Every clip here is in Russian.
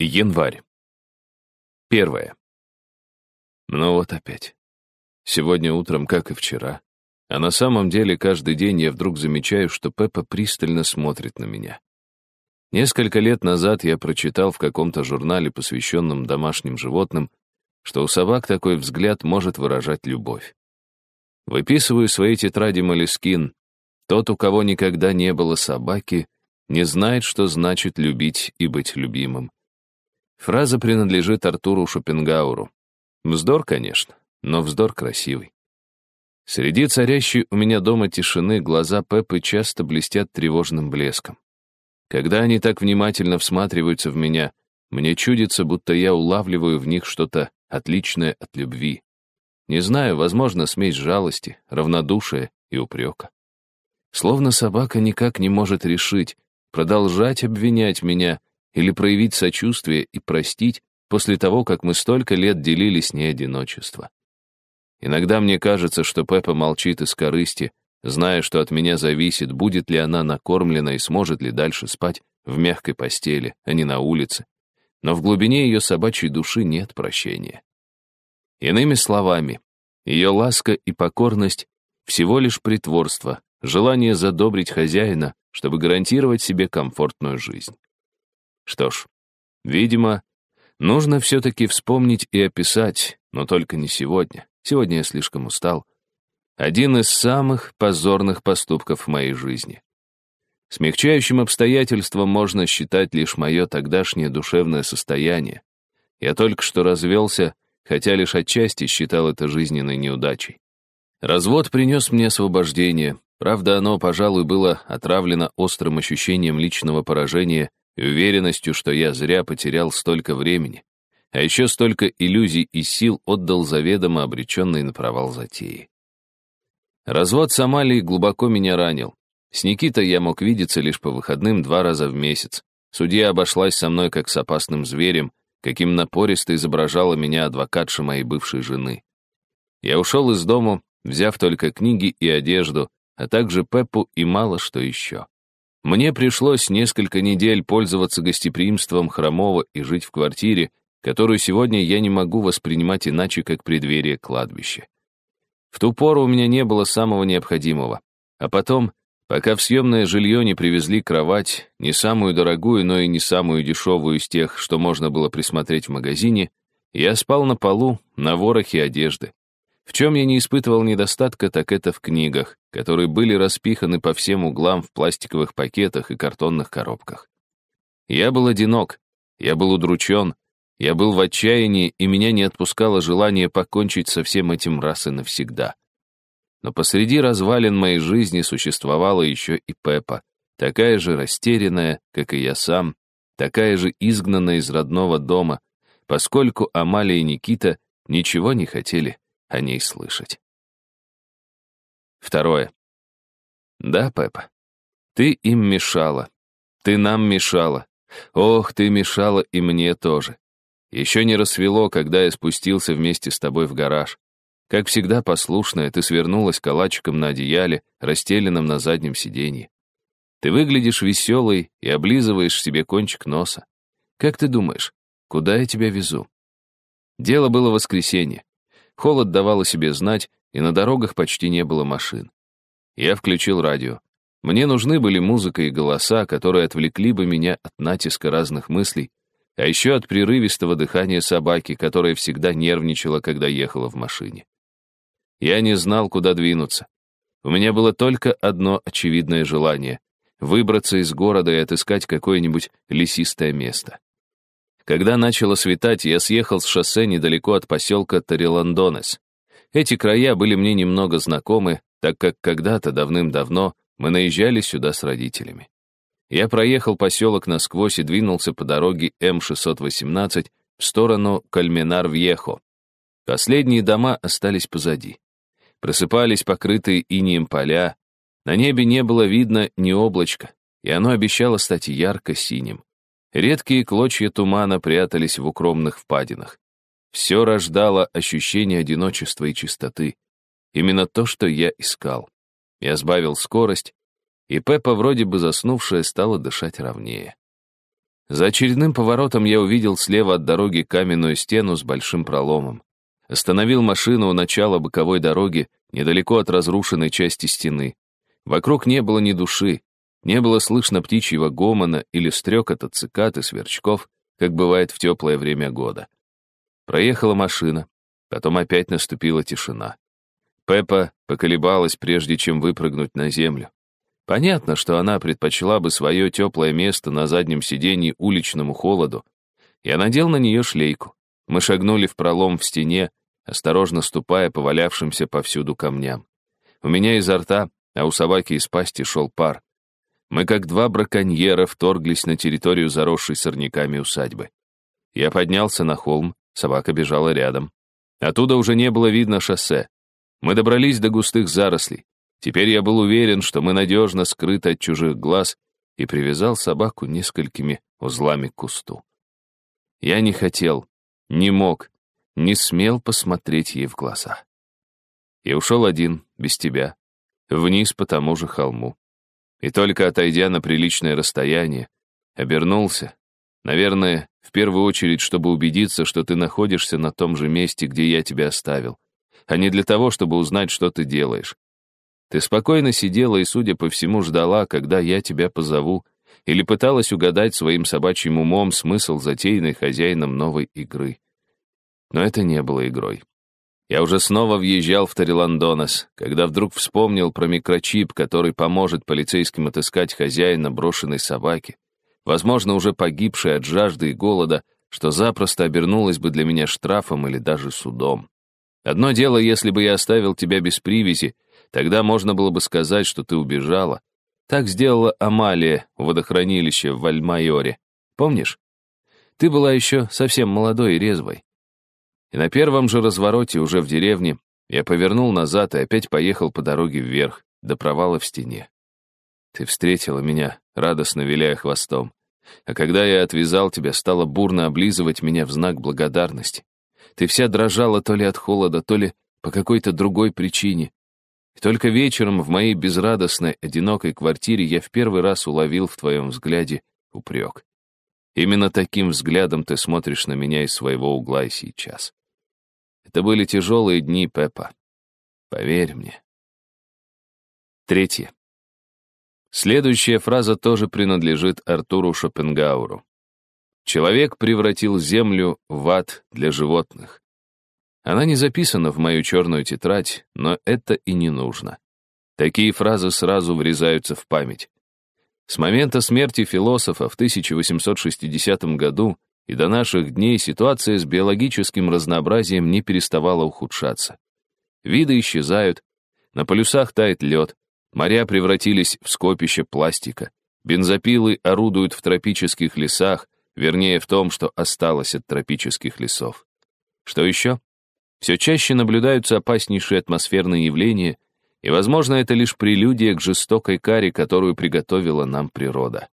Январь. Первое. Ну вот опять. Сегодня утром, как и вчера. А на самом деле каждый день я вдруг замечаю, что Пеппа пристально смотрит на меня. Несколько лет назад я прочитал в каком-то журнале, посвященном домашним животным, что у собак такой взгляд может выражать любовь. Выписываю свои тетради Малискин. Тот, у кого никогда не было собаки, не знает, что значит любить и быть любимым. Фраза принадлежит Артуру Шопенгауру. Вздор, конечно, но вздор красивый. Среди царящей у меня дома тишины глаза Пеппы часто блестят тревожным блеском. Когда они так внимательно всматриваются в меня, мне чудится, будто я улавливаю в них что-то отличное от любви. Не знаю, возможно, смесь жалости, равнодушия и упрека. Словно собака никак не может решить, продолжать обвинять меня или проявить сочувствие и простить после того, как мы столько лет делили с одиночество. Иногда мне кажется, что Пеппа молчит из корысти, зная, что от меня зависит, будет ли она накормлена и сможет ли дальше спать в мягкой постели, а не на улице. Но в глубине ее собачьей души нет прощения. Иными словами, ее ласка и покорность — всего лишь притворство, желание задобрить хозяина, чтобы гарантировать себе комфортную жизнь. Что ж, видимо, нужно все-таки вспомнить и описать, но только не сегодня. Сегодня я слишком устал. Один из самых позорных поступков в моей жизни. Смягчающим обстоятельством можно считать лишь мое тогдашнее душевное состояние. Я только что развелся, хотя лишь отчасти считал это жизненной неудачей. Развод принес мне освобождение, правда, оно, пожалуй, было отравлено острым ощущением личного поражения уверенностью, что я зря потерял столько времени, а еще столько иллюзий и сил отдал заведомо обреченный на провал затеи. Развод с Амалией глубоко меня ранил. С Никитой я мог видеться лишь по выходным два раза в месяц. Судья обошлась со мной как с опасным зверем, каким напористо изображала меня адвокатша моей бывшей жены. Я ушел из дому, взяв только книги и одежду, а также Пеппу и мало что еще. Мне пришлось несколько недель пользоваться гостеприимством Хромова и жить в квартире, которую сегодня я не могу воспринимать иначе, как преддверие кладбища. В ту пору у меня не было самого необходимого. А потом, пока в съемное жилье не привезли кровать, не самую дорогую, но и не самую дешевую из тех, что можно было присмотреть в магазине, я спал на полу, на ворохе одежды. В чем я не испытывал недостатка, так это в книгах, которые были распиханы по всем углам в пластиковых пакетах и картонных коробках. Я был одинок, я был удручен, я был в отчаянии, и меня не отпускало желание покончить со всем этим раз и навсегда. Но посреди развалин моей жизни существовала еще и Пеппа, такая же растерянная, как и я сам, такая же изгнанная из родного дома, поскольку Амалия и Никита ничего не хотели о ней слышать. Второе. Да, Пеппа, ты им мешала. Ты нам мешала. Ох, ты мешала и мне тоже. Еще не рассвело, когда я спустился вместе с тобой в гараж. Как всегда послушная, ты свернулась калачиком на одеяле, расстеленном на заднем сиденье. Ты выглядишь веселой и облизываешь себе кончик носа. Как ты думаешь, куда я тебя везу? Дело было воскресенье. Холод давал о себе знать, и на дорогах почти не было машин. Я включил радио. Мне нужны были музыка и голоса, которые отвлекли бы меня от натиска разных мыслей, а еще от прерывистого дыхания собаки, которая всегда нервничала, когда ехала в машине. Я не знал, куда двинуться. У меня было только одно очевидное желание — выбраться из города и отыскать какое-нибудь лесистое место. Когда начало светать, я съехал с шоссе недалеко от поселка Тариландонес. Эти края были мне немного знакомы, так как когда-то давным-давно мы наезжали сюда с родителями. Я проехал поселок насквозь и двинулся по дороге М-618 в сторону Кальменар-Вьехо. Последние дома остались позади. Просыпались покрытые инием поля, на небе не было видно ни облачка, и оно обещало стать ярко-синим. Редкие клочья тумана прятались в укромных впадинах. Все рождало ощущение одиночества и чистоты. Именно то, что я искал. Я сбавил скорость, и Пеппа, вроде бы заснувшая, стала дышать ровнее. За очередным поворотом я увидел слева от дороги каменную стену с большим проломом. Остановил машину у начала боковой дороги, недалеко от разрушенной части стены. Вокруг не было ни души, не было слышно птичьего гомона или стрекота цикад и сверчков, как бывает в теплое время года. Проехала машина, потом опять наступила тишина. Пеппа поколебалась, прежде чем выпрыгнуть на землю. Понятно, что она предпочла бы свое теплое место на заднем сиденье уличному холоду. Я надел на нее шлейку. Мы шагнули в пролом в стене, осторожно ступая по валявшимся повсюду камням. У меня изо рта, а у собаки из пасти шел пар. Мы, как два браконьера, вторглись на территорию, заросшей сорняками усадьбы. Я поднялся на холм, Собака бежала рядом. Оттуда уже не было видно шоссе. Мы добрались до густых зарослей. Теперь я был уверен, что мы надежно скрыты от чужих глаз, и привязал собаку несколькими узлами к кусту. Я не хотел, не мог, не смел посмотреть ей в глаза. Я ушел один, без тебя, вниз по тому же холму. И только отойдя на приличное расстояние, обернулся, наверное, в первую очередь, чтобы убедиться, что ты находишься на том же месте, где я тебя оставил, а не для того, чтобы узнать, что ты делаешь. Ты спокойно сидела и, судя по всему, ждала, когда я тебя позову, или пыталась угадать своим собачьим умом смысл затеянной хозяином новой игры. Но это не было игрой. Я уже снова въезжал в Тариландонас, когда вдруг вспомнил про микрочип, который поможет полицейским отыскать хозяина брошенной собаки возможно, уже погибшая от жажды и голода, что запросто обернулась бы для меня штрафом или даже судом. Одно дело, если бы я оставил тебя без привязи, тогда можно было бы сказать, что ты убежала. Так сделала Амалия у водохранилища в Вальмайоре. Помнишь? Ты была еще совсем молодой и резвой. И на первом же развороте уже в деревне я повернул назад и опять поехал по дороге вверх, до провала в стене. Ты встретила меня, радостно виляя хвостом. А когда я отвязал тебя, стала бурно облизывать меня в знак благодарности. Ты вся дрожала то ли от холода, то ли по какой-то другой причине. И только вечером в моей безрадостной, одинокой квартире я в первый раз уловил в твоем взгляде упрек. Именно таким взглядом ты смотришь на меня из своего угла и сейчас. Это были тяжелые дни, Пеппа. Поверь мне. Третье. Следующая фраза тоже принадлежит Артуру Шопенгауру. «Человек превратил землю в ад для животных». Она не записана в мою черную тетрадь, но это и не нужно. Такие фразы сразу врезаются в память. С момента смерти философа в 1860 году и до наших дней ситуация с биологическим разнообразием не переставала ухудшаться. Виды исчезают, на полюсах тает лед, Моря превратились в скопище пластика. Бензопилы орудуют в тропических лесах, вернее в том, что осталось от тропических лесов. Что еще? Все чаще наблюдаются опаснейшие атмосферные явления, и, возможно, это лишь прелюдия к жестокой каре, которую приготовила нам природа.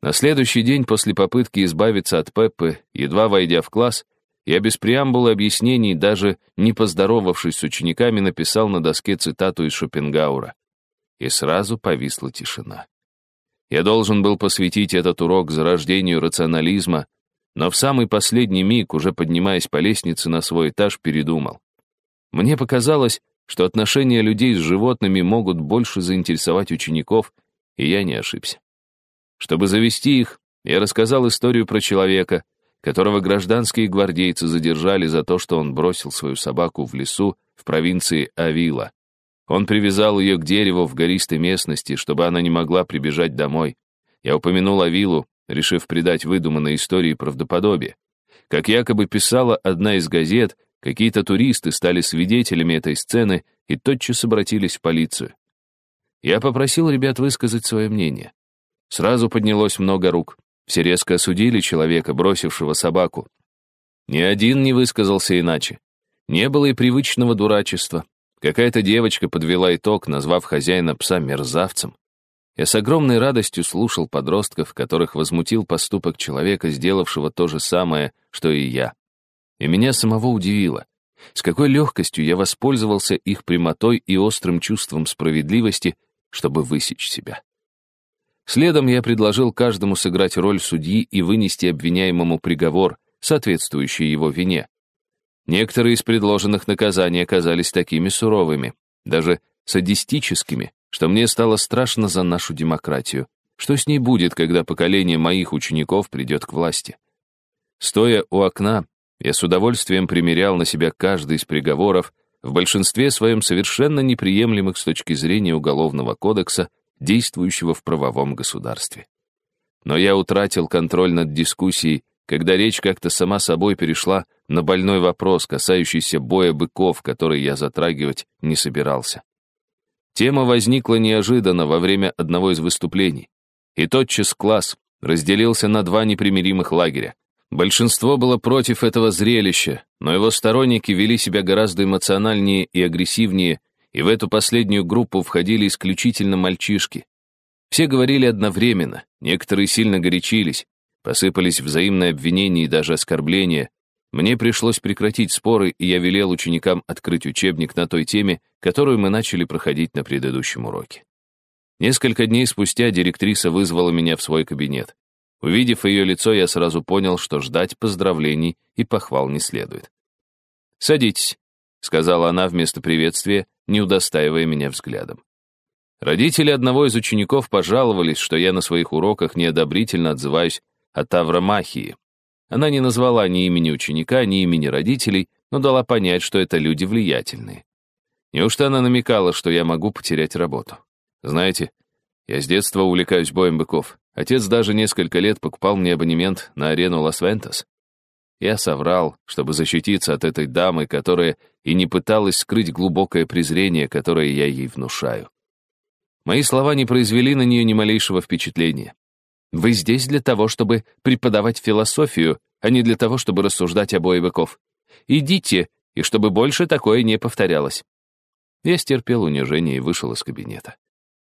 На следующий день после попытки избавиться от Пеппы, едва войдя в класс, я без преамбулы объяснений, даже не поздоровавшись с учениками, написал на доске цитату из Шопенгаура и сразу повисла тишина. Я должен был посвятить этот урок зарождению рационализма, но в самый последний миг, уже поднимаясь по лестнице на свой этаж, передумал. Мне показалось, что отношения людей с животными могут больше заинтересовать учеников, и я не ошибся. Чтобы завести их, я рассказал историю про человека, которого гражданские гвардейцы задержали за то, что он бросил свою собаку в лесу в провинции Авила. Он привязал ее к дереву в гористой местности, чтобы она не могла прибежать домой. Я упомянул Авилу, решив придать выдуманной истории правдоподобие. Как якобы писала одна из газет, какие-то туристы стали свидетелями этой сцены и тотчас обратились в полицию. Я попросил ребят высказать свое мнение. Сразу поднялось много рук. Все резко осудили человека, бросившего собаку. Ни один не высказался иначе. Не было и привычного дурачества, Какая-то девочка подвела итог, назвав хозяина пса мерзавцем. Я с огромной радостью слушал подростков, которых возмутил поступок человека, сделавшего то же самое, что и я. И меня самого удивило, с какой легкостью я воспользовался их прямотой и острым чувством справедливости, чтобы высечь себя. Следом я предложил каждому сыграть роль судьи и вынести обвиняемому приговор, соответствующий его вине. Некоторые из предложенных наказаний оказались такими суровыми, даже садистическими, что мне стало страшно за нашу демократию. Что с ней будет, когда поколение моих учеников придет к власти? Стоя у окна, я с удовольствием примерял на себя каждый из приговоров, в большинстве своем совершенно неприемлемых с точки зрения Уголовного кодекса, действующего в правовом государстве. Но я утратил контроль над дискуссией, когда речь как-то сама собой перешла на больной вопрос, касающийся боя быков, который я затрагивать не собирался. Тема возникла неожиданно во время одного из выступлений. И тотчас класс разделился на два непримиримых лагеря. Большинство было против этого зрелища, но его сторонники вели себя гораздо эмоциональнее и агрессивнее, и в эту последнюю группу входили исключительно мальчишки. Все говорили одновременно, некоторые сильно горячились, посыпались взаимные обвинения и даже оскорбления. Мне пришлось прекратить споры, и я велел ученикам открыть учебник на той теме, которую мы начали проходить на предыдущем уроке. Несколько дней спустя директриса вызвала меня в свой кабинет. Увидев ее лицо, я сразу понял, что ждать поздравлений и похвал не следует. «Садитесь», — сказала она вместо приветствия, не удостаивая меня взглядом. Родители одного из учеников пожаловались, что я на своих уроках неодобрительно отзываюсь о Тавромахии. Она не назвала ни имени ученика, ни имени родителей, но дала понять, что это люди влиятельные. Неужто она намекала, что я могу потерять работу? Знаете, я с детства увлекаюсь боем быков. Отец даже несколько лет покупал мне абонемент на арену Лас-Вентас. Я соврал, чтобы защититься от этой дамы, которая и не пыталась скрыть глубокое презрение, которое я ей внушаю. Мои слова не произвели на нее ни малейшего впечатления. Вы здесь для того, чтобы преподавать философию, а не для того, чтобы рассуждать о бое быков. Идите, и чтобы больше такое не повторялось. Я стерпел унижение и вышел из кабинета.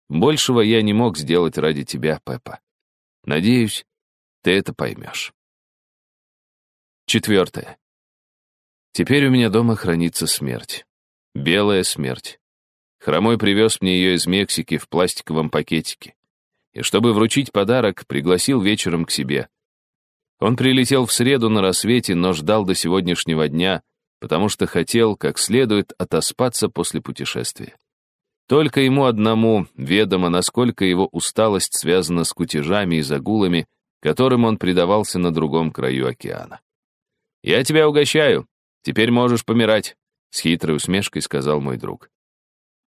Большего я не мог сделать ради тебя, Пеппа. Надеюсь, ты это поймешь. Четвертое. Теперь у меня дома хранится смерть. Белая смерть. Хромой привез мне ее из Мексики в пластиковом пакетике. И чтобы вручить подарок, пригласил вечером к себе. Он прилетел в среду на рассвете, но ждал до сегодняшнего дня, потому что хотел как следует отоспаться после путешествия. Только ему одному ведомо, насколько его усталость связана с кутежами и загулами, которым он предавался на другом краю океана. «Я тебя угощаю. Теперь можешь помирать», — с хитрой усмешкой сказал мой друг.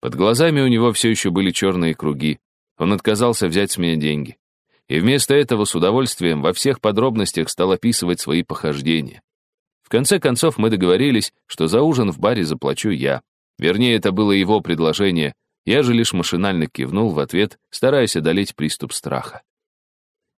Под глазами у него все еще были черные круги. Он отказался взять с меня деньги. И вместо этого с удовольствием во всех подробностях стал описывать свои похождения. В конце концов мы договорились, что за ужин в баре заплачу я. Вернее, это было его предложение, я же лишь машинально кивнул в ответ, стараясь одолеть приступ страха.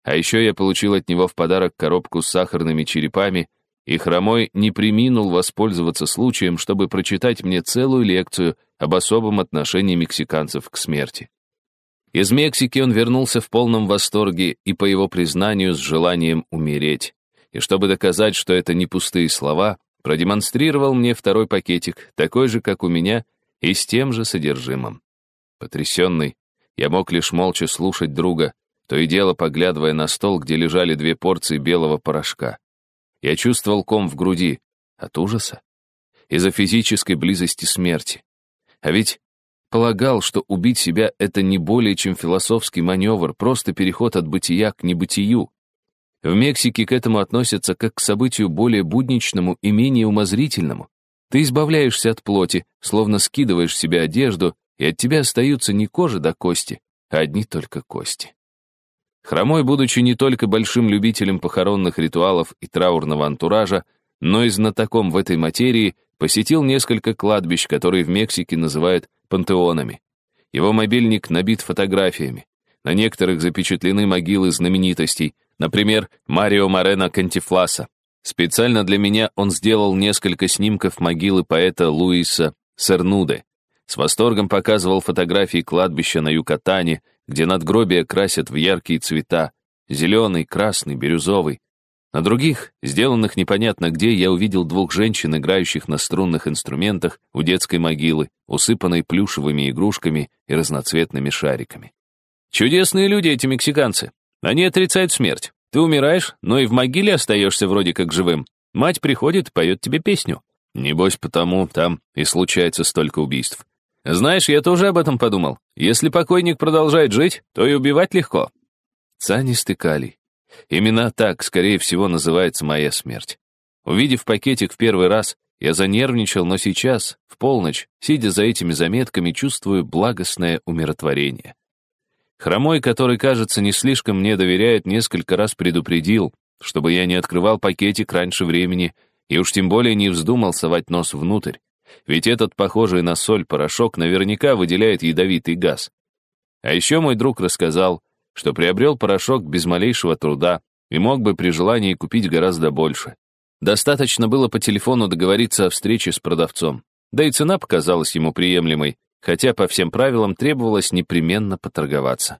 А еще я получил от него в подарок коробку с сахарными черепами, и Хромой не приминул воспользоваться случаем, чтобы прочитать мне целую лекцию об особом отношении мексиканцев к смерти. Из Мексики он вернулся в полном восторге и, по его признанию, с желанием умереть. И чтобы доказать, что это не пустые слова, продемонстрировал мне второй пакетик, такой же, как у меня, и с тем же содержимым. Потрясенный, я мог лишь молча слушать друга, то и дело поглядывая на стол, где лежали две порции белого порошка. Я чувствовал ком в груди от ужаса, из-за физической близости смерти. А ведь полагал, что убить себя — это не более чем философский маневр, просто переход от бытия к небытию. В Мексике к этому относятся как к событию более будничному и менее умозрительному. Ты избавляешься от плоти, словно скидываешь с себя одежду и от тебя остаются не кожа до кости, а одни только кости. Хромой, будучи не только большим любителем похоронных ритуалов и траурного антуража, но и знатоком в этой материи, посетил несколько кладбищ, которые в Мексике называют пантеонами. Его мобильник набит фотографиями. На некоторых запечатлены могилы знаменитостей, например, Марио Морено Кантифласа. Специально для меня он сделал несколько снимков могилы поэта Луиса Сернуде. С восторгом показывал фотографии кладбища на Юкатане, где надгробия красят в яркие цвета — зеленый, красный, бирюзовый. На других, сделанных непонятно где, я увидел двух женщин, играющих на струнных инструментах у детской могилы, усыпанной плюшевыми игрушками и разноцветными шариками. Чудесные люди эти мексиканцы. Они отрицают смерть. Ты умираешь, но и в могиле остаешься вроде как живым. Мать приходит поет тебе песню. Небось, потому там и случается столько убийств. Знаешь, я тоже об этом подумал. Если покойник продолжает жить, то и убивать легко. Цианистый калий. Именно так, скорее всего, называется моя смерть. Увидев пакетик в первый раз, я занервничал, но сейчас, в полночь, сидя за этими заметками, чувствую благостное умиротворение. Хромой, который, кажется, не слишком мне доверяет, несколько раз предупредил, чтобы я не открывал пакетик раньше времени и уж тем более не вздумал совать нос внутрь. Ведь этот похожий на соль порошок наверняка выделяет ядовитый газ. А еще мой друг рассказал, что приобрел порошок без малейшего труда и мог бы при желании купить гораздо больше. Достаточно было по телефону договориться о встрече с продавцом. Да и цена показалась ему приемлемой, хотя по всем правилам требовалось непременно поторговаться.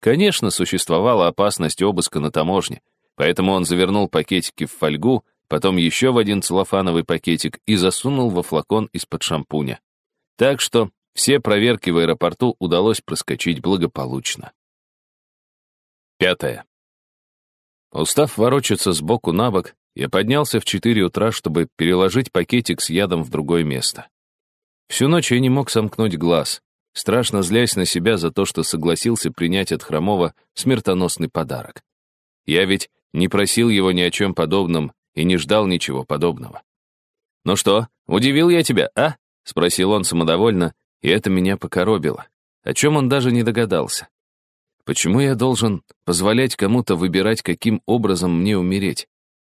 Конечно, существовала опасность обыска на таможне, поэтому он завернул пакетики в фольгу, потом еще в один целлофановый пакетик и засунул во флакон из-под шампуня. Так что все проверки в аэропорту удалось проскочить благополучно. Пятое. Устав ворочаться сбоку на бок, я поднялся в 4 утра, чтобы переложить пакетик с ядом в другое место. Всю ночь я не мог сомкнуть глаз, страшно злясь на себя за то, что согласился принять от Хромова смертоносный подарок. Я ведь не просил его ни о чем подобном и не ждал ничего подобного. «Ну что, удивил я тебя, а?» — спросил он самодовольно, и это меня покоробило, о чем он даже не догадался. Почему я должен позволять кому-то выбирать, каким образом мне умереть?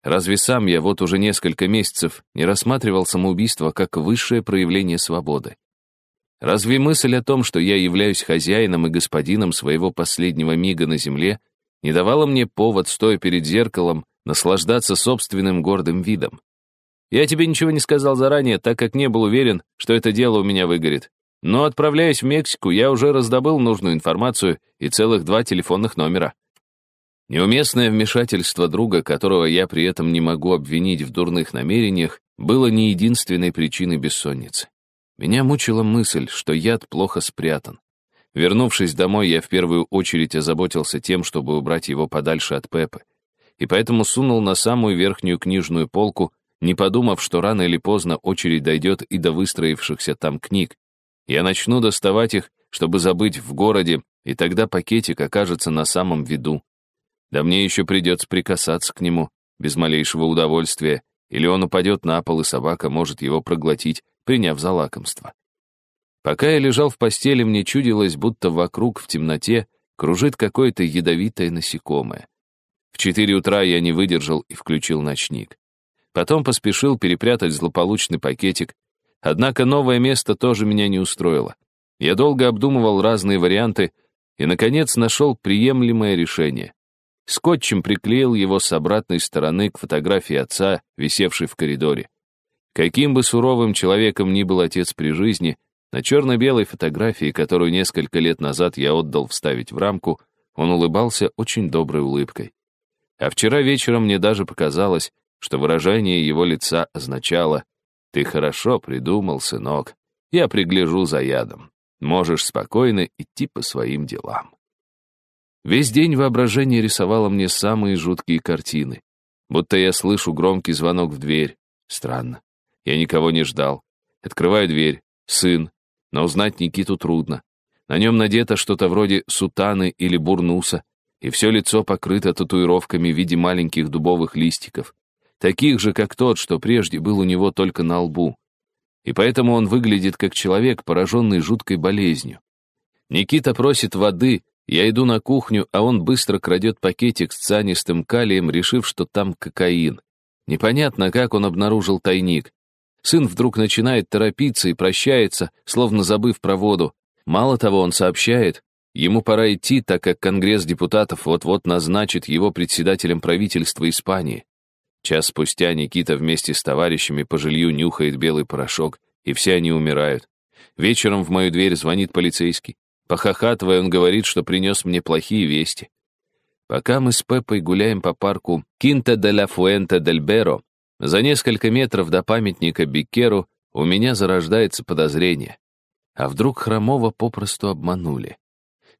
Разве сам я вот уже несколько месяцев не рассматривал самоубийство как высшее проявление свободы? Разве мысль о том, что я являюсь хозяином и господином своего последнего мига на земле, не давала мне повод, стоя перед зеркалом, наслаждаться собственным гордым видом? Я тебе ничего не сказал заранее, так как не был уверен, что это дело у меня выгорит. Но, отправляясь в Мексику, я уже раздобыл нужную информацию и целых два телефонных номера. Неуместное вмешательство друга, которого я при этом не могу обвинить в дурных намерениях, было не единственной причиной бессонницы. Меня мучила мысль, что яд плохо спрятан. Вернувшись домой, я в первую очередь озаботился тем, чтобы убрать его подальше от Пепы. И поэтому сунул на самую верхнюю книжную полку, не подумав, что рано или поздно очередь дойдет и до выстроившихся там книг. Я начну доставать их, чтобы забыть в городе, и тогда пакетик окажется на самом виду. Да мне еще придется прикасаться к нему, без малейшего удовольствия, или он упадет на пол, и собака может его проглотить, приняв за лакомство. Пока я лежал в постели, мне чудилось, будто вокруг в темноте кружит какое-то ядовитое насекомое. В четыре утра я не выдержал и включил ночник. Потом поспешил перепрятать злополучный пакетик, однако новое место тоже меня не устроило. Я долго обдумывал разные варианты и, наконец, нашел приемлемое решение скотчем приклеил его с обратной стороны к фотографии отца, висевшей в коридоре. Каким бы суровым человеком ни был отец при жизни, на черно-белой фотографии, которую несколько лет назад я отдал вставить в рамку, он улыбался очень доброй улыбкой. А вчера вечером мне даже показалось, что выражение его лица означало «Ты хорошо придумал, сынок, я пригляжу за ядом. Можешь спокойно идти по своим делам». Весь день воображение рисовало мне самые жуткие картины. Будто я слышу громкий звонок в дверь. Странно. Я никого не ждал. Открываю дверь. Сын. Но узнать Никиту трудно. На нем надето что-то вроде сутаны или бурнуса, и все лицо покрыто татуировками в виде маленьких дубовых листиков, таких же, как тот, что прежде был у него только на лбу. И поэтому он выглядит как человек, пораженный жуткой болезнью. Никита просит воды, я иду на кухню, а он быстро крадет пакетик с цианистым калием, решив, что там кокаин. Непонятно, как он обнаружил тайник. Сын вдруг начинает торопиться и прощается, словно забыв про воду. Мало того, он сообщает, ему пора идти, так как Конгресс депутатов вот-вот назначит его председателем правительства Испании. Час спустя Никита вместе с товарищами по жилью нюхает белый порошок, и все они умирают. Вечером в мою дверь звонит полицейский. Похохатывая, он говорит, что принес мне плохие вести. Пока мы с Пеппой гуляем по парку Кинта де ла Фуэнте дель Беро, за несколько метров до памятника Бикеру у меня зарождается подозрение. А вдруг Хромова попросту обманули?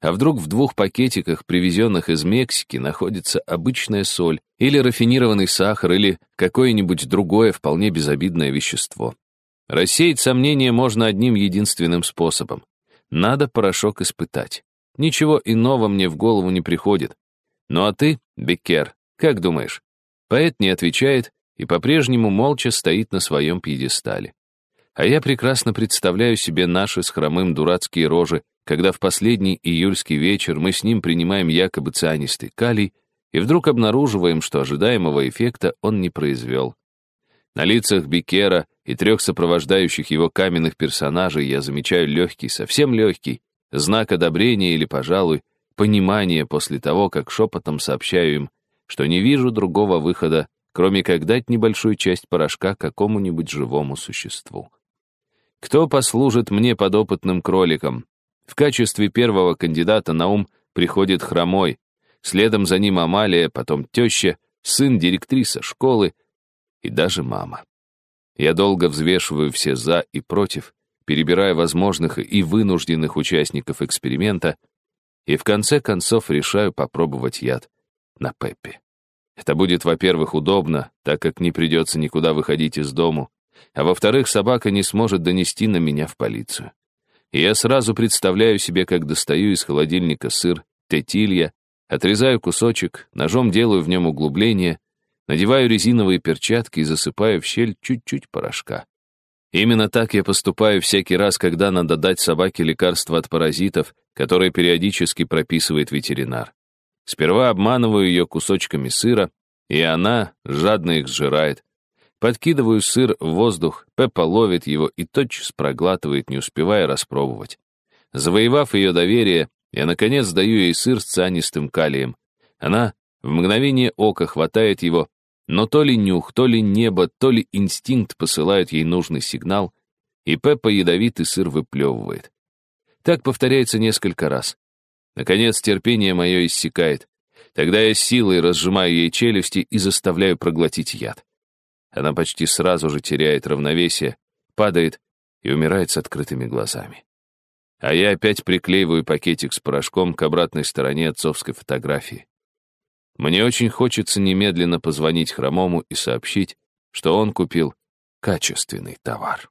А вдруг в двух пакетиках, привезенных из Мексики, находится обычная соль, или рафинированный сахар, или какое-нибудь другое вполне безобидное вещество. Рассеять сомнения можно одним единственным способом. Надо порошок испытать. Ничего иного мне в голову не приходит. Ну а ты, Беккер, как думаешь? Поэт не отвечает и по-прежнему молча стоит на своем пьедестале. А я прекрасно представляю себе наши с хромым дурацкие рожи, когда в последний июльский вечер мы с ним принимаем якобы цианистый калий и вдруг обнаруживаем, что ожидаемого эффекта он не произвел. На лицах Бикера и трех сопровождающих его каменных персонажей я замечаю легкий, совсем легкий, знак одобрения или, пожалуй, понимания после того, как шепотом сообщаю им, что не вижу другого выхода, кроме как дать небольшую часть порошка какому-нибудь живому существу. Кто послужит мне подопытным кроликом? В качестве первого кандидата на ум приходит Хромой, следом за ним Амалия, потом теща, сын директриса школы и даже мама. Я долго взвешиваю все «за» и «против», перебирая возможных и вынужденных участников эксперимента, и в конце концов решаю попробовать яд на Пеппи. Это будет, во-первых, удобно, так как не придется никуда выходить из дому, а во-вторых, собака не сможет донести на меня в полицию. И я сразу представляю себе, как достаю из холодильника сыр, тетилья, отрезаю кусочек, ножом делаю в нем углубление, надеваю резиновые перчатки и засыпаю в щель чуть-чуть порошка. Именно так я поступаю всякий раз, когда надо дать собаке лекарство от паразитов, которое периодически прописывает ветеринар. Сперва обманываю ее кусочками сыра, и она жадно их сжирает. Подкидываю сыр в воздух, Пеппа ловит его и тотчас проглатывает, не успевая распробовать. Завоевав ее доверие, я, наконец, даю ей сыр с цианистым калием. Она в мгновение ока хватает его, но то ли нюх, то ли небо, то ли инстинкт посылают ей нужный сигнал, и Пеппа ядовитый сыр выплевывает. Так повторяется несколько раз. Наконец, терпение мое иссякает. Тогда я силой разжимаю ей челюсти и заставляю проглотить яд. Она почти сразу же теряет равновесие, падает и умирает с открытыми глазами. А я опять приклеиваю пакетик с порошком к обратной стороне отцовской фотографии. Мне очень хочется немедленно позвонить Хромому и сообщить, что он купил качественный товар.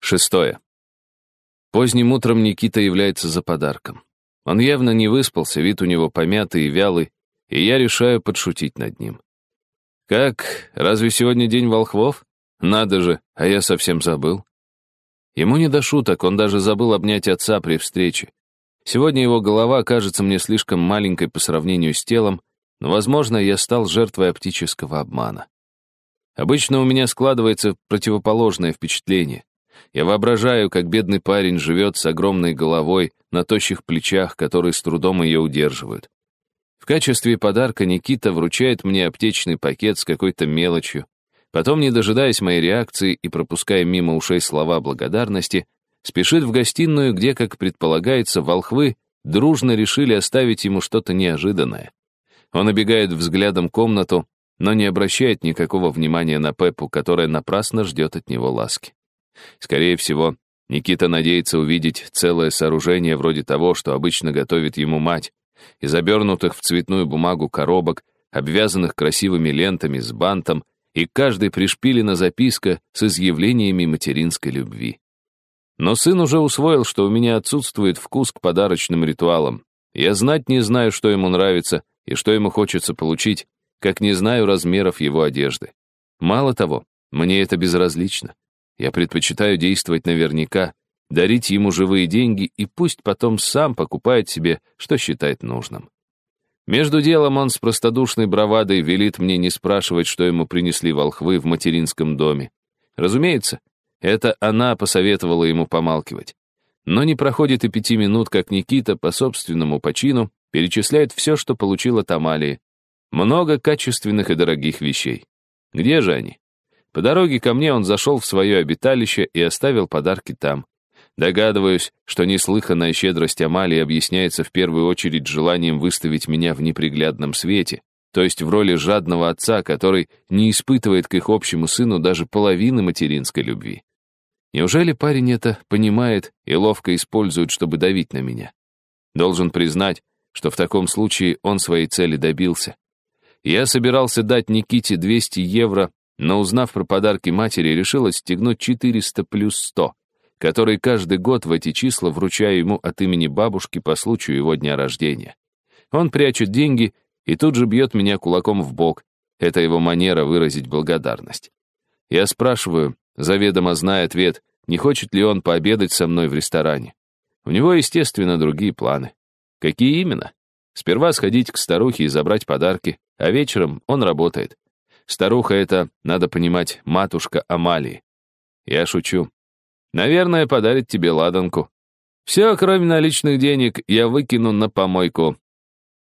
Шестое. Поздним утром Никита является за подарком. Он явно не выспался, вид у него помятый и вялый, и я решаю подшутить над ним. «Как, разве сегодня день волхвов? Надо же, а я совсем забыл». Ему не до шуток, он даже забыл обнять отца при встрече. Сегодня его голова кажется мне слишком маленькой по сравнению с телом, но, возможно, я стал жертвой оптического обмана. Обычно у меня складывается противоположное впечатление. Я воображаю, как бедный парень живет с огромной головой на тощих плечах, которые с трудом ее удерживают. В качестве подарка Никита вручает мне аптечный пакет с какой-то мелочью. Потом, не дожидаясь моей реакции и пропуская мимо ушей слова благодарности, спешит в гостиную, где, как предполагается, волхвы дружно решили оставить ему что-то неожиданное. Он обегает взглядом комнату, но не обращает никакого внимания на Пеппу, которая напрасно ждет от него ласки. Скорее всего, Никита надеется увидеть целое сооружение вроде того, что обычно готовит ему мать, из обернутых в цветную бумагу коробок, обвязанных красивыми лентами с бантом, и каждой пришпилена записка с изъявлениями материнской любви. Но сын уже усвоил, что у меня отсутствует вкус к подарочным ритуалам. Я знать не знаю, что ему нравится и что ему хочется получить, как не знаю размеров его одежды. Мало того, мне это безразлично. Я предпочитаю действовать наверняка, дарить ему живые деньги и пусть потом сам покупает себе, что считает нужным. Между делом он с простодушной бравадой велит мне не спрашивать, что ему принесли волхвы в материнском доме. Разумеется, это она посоветовала ему помалкивать. Но не проходит и пяти минут, как Никита по собственному почину перечисляет все, что получила Тамалия. Много качественных и дорогих вещей. Где же они? По дороге ко мне он зашел в свое обиталище и оставил подарки там. Догадываюсь, что неслыханная щедрость Амалии объясняется в первую очередь желанием выставить меня в неприглядном свете, то есть в роли жадного отца, который не испытывает к их общему сыну даже половины материнской любви. Неужели парень это понимает и ловко использует, чтобы давить на меня? Должен признать, что в таком случае он своей цели добился. Я собирался дать Никите 200 евро, но, узнав про подарки матери, решил отстегнуть 400 плюс 100, которые каждый год в эти числа вручаю ему от имени бабушки по случаю его дня рождения. Он прячет деньги и тут же бьет меня кулаком в бок. Это его манера выразить благодарность. Я спрашиваю, заведомо зная ответ, не хочет ли он пообедать со мной в ресторане. У него, естественно, другие планы. Какие именно? Сперва сходить к старухе и забрать подарки, а вечером он работает. Старуха это, надо понимать, матушка Амалии. Я шучу. Наверное, подарит тебе ладанку. Все, кроме наличных денег, я выкину на помойку.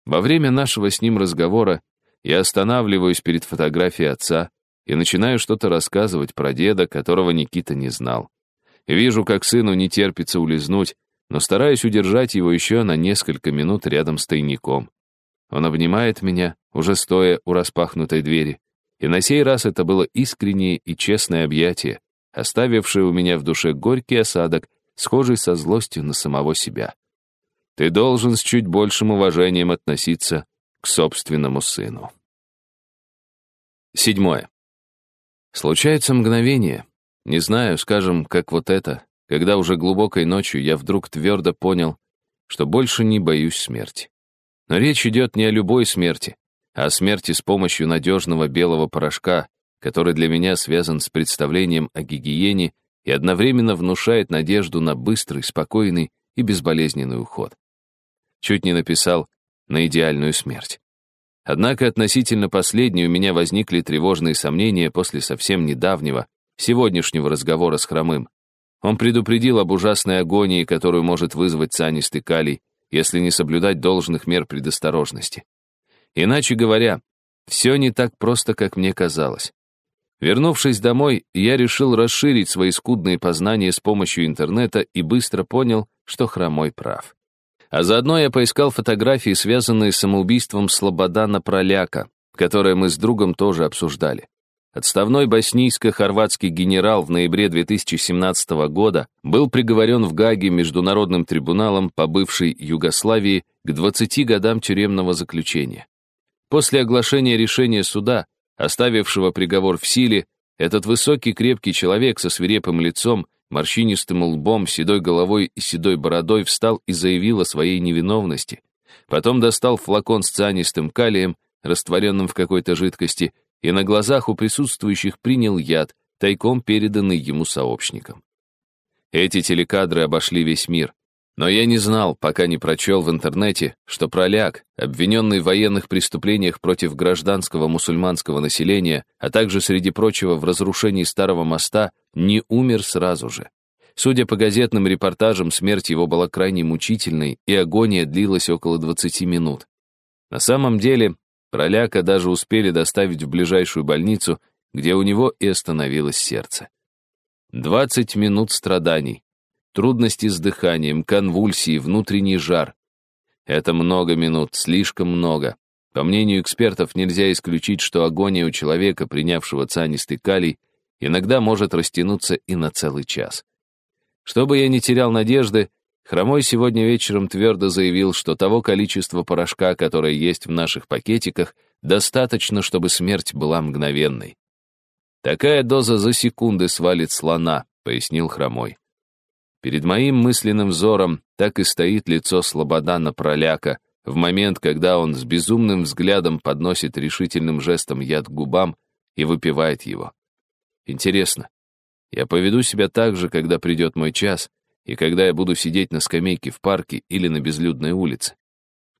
Во время нашего с ним разговора я останавливаюсь перед фотографией отца и начинаю что-то рассказывать про деда, которого Никита не знал. Вижу, как сыну не терпится улизнуть, но стараюсь удержать его еще на несколько минут рядом с тайником. Он обнимает меня, уже стоя у распахнутой двери, и на сей раз это было искреннее и честное объятие, оставившее у меня в душе горький осадок, схожий со злостью на самого себя. Ты должен с чуть большим уважением относиться к собственному сыну. Седьмое. Случается мгновение, не знаю, скажем, как вот это, когда уже глубокой ночью я вдруг твердо понял, что больше не боюсь смерти. Но речь идет не о любой смерти, а о смерти с помощью надежного белого порошка, который для меня связан с представлением о гигиене и одновременно внушает надежду на быстрый, спокойный и безболезненный уход. Чуть не написал на идеальную смерть. Однако относительно последней у меня возникли тревожные сомнения после совсем недавнего, сегодняшнего разговора с Хромым. Он предупредил об ужасной агонии, которую может вызвать цианистый калий, если не соблюдать должных мер предосторожности. Иначе говоря, все не так просто, как мне казалось. Вернувшись домой, я решил расширить свои скудные познания с помощью интернета и быстро понял, что Хромой прав. А заодно я поискал фотографии, связанные с самоубийством Слободана Проляка, которое мы с другом тоже обсуждали. Отставной боснийско-хорватский генерал в ноябре 2017 года был приговорен в Гаге Международным трибуналом по бывшей Югославии к 20 годам тюремного заключения. После оглашения решения суда, оставившего приговор в силе, этот высокий крепкий человек со свирепым лицом, морщинистым лбом, седой головой и седой бородой встал и заявил о своей невиновности. Потом достал флакон с цианистым калием, растворенным в какой-то жидкости, и на глазах у присутствующих принял яд, тайком переданный ему сообщникам. Эти телекадры обошли весь мир. Но я не знал, пока не прочел в интернете, что проляк, обвиненный в военных преступлениях против гражданского мусульманского населения, а также, среди прочего, в разрушении старого моста, не умер сразу же. Судя по газетным репортажам, смерть его была крайне мучительной, и агония длилась около 20 минут. На самом деле, Проляка даже успели доставить в ближайшую больницу, где у него и остановилось сердце. 20 минут страданий, трудности с дыханием, конвульсии, внутренний жар. Это много минут, слишком много. По мнению экспертов, нельзя исключить, что агония у человека, принявшего цианистый калий, иногда может растянуться и на целый час. Чтобы я не терял надежды, Хромой сегодня вечером твердо заявил, что того количества порошка, которое есть в наших пакетиках, достаточно, чтобы смерть была мгновенной. «Такая доза за секунды свалит слона», — пояснил Хромой. Перед моим мысленным взором так и стоит лицо Слободана Проляка в момент, когда он с безумным взглядом подносит решительным жестом яд к губам и выпивает его. Интересно, я поведу себя так же, когда придет мой час, и когда я буду сидеть на скамейке в парке или на безлюдной улице.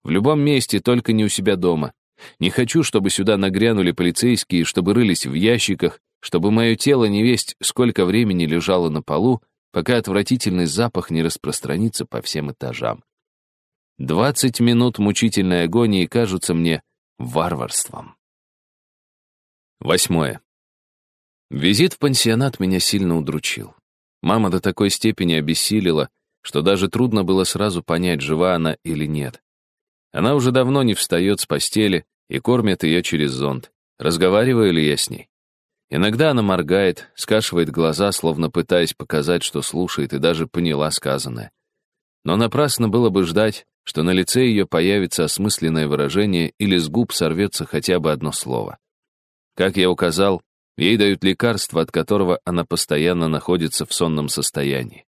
В любом месте, только не у себя дома. Не хочу, чтобы сюда нагрянули полицейские, чтобы рылись в ящиках, чтобы мое тело не весть сколько времени лежало на полу, пока отвратительный запах не распространится по всем этажам. Двадцать минут мучительной агонии кажутся мне варварством. Восьмое. Визит в пансионат меня сильно удручил. Мама до такой степени обессилила, что даже трудно было сразу понять, жива она или нет. Она уже давно не встает с постели и кормит ее через зонт. Разговариваю ли я с ней? Иногда она моргает, скашивает глаза, словно пытаясь показать, что слушает и даже поняла сказанное. Но напрасно было бы ждать, что на лице ее появится осмысленное выражение или с губ сорвется хотя бы одно слово. Как я указал, ей дают лекарство, от которого она постоянно находится в сонном состоянии.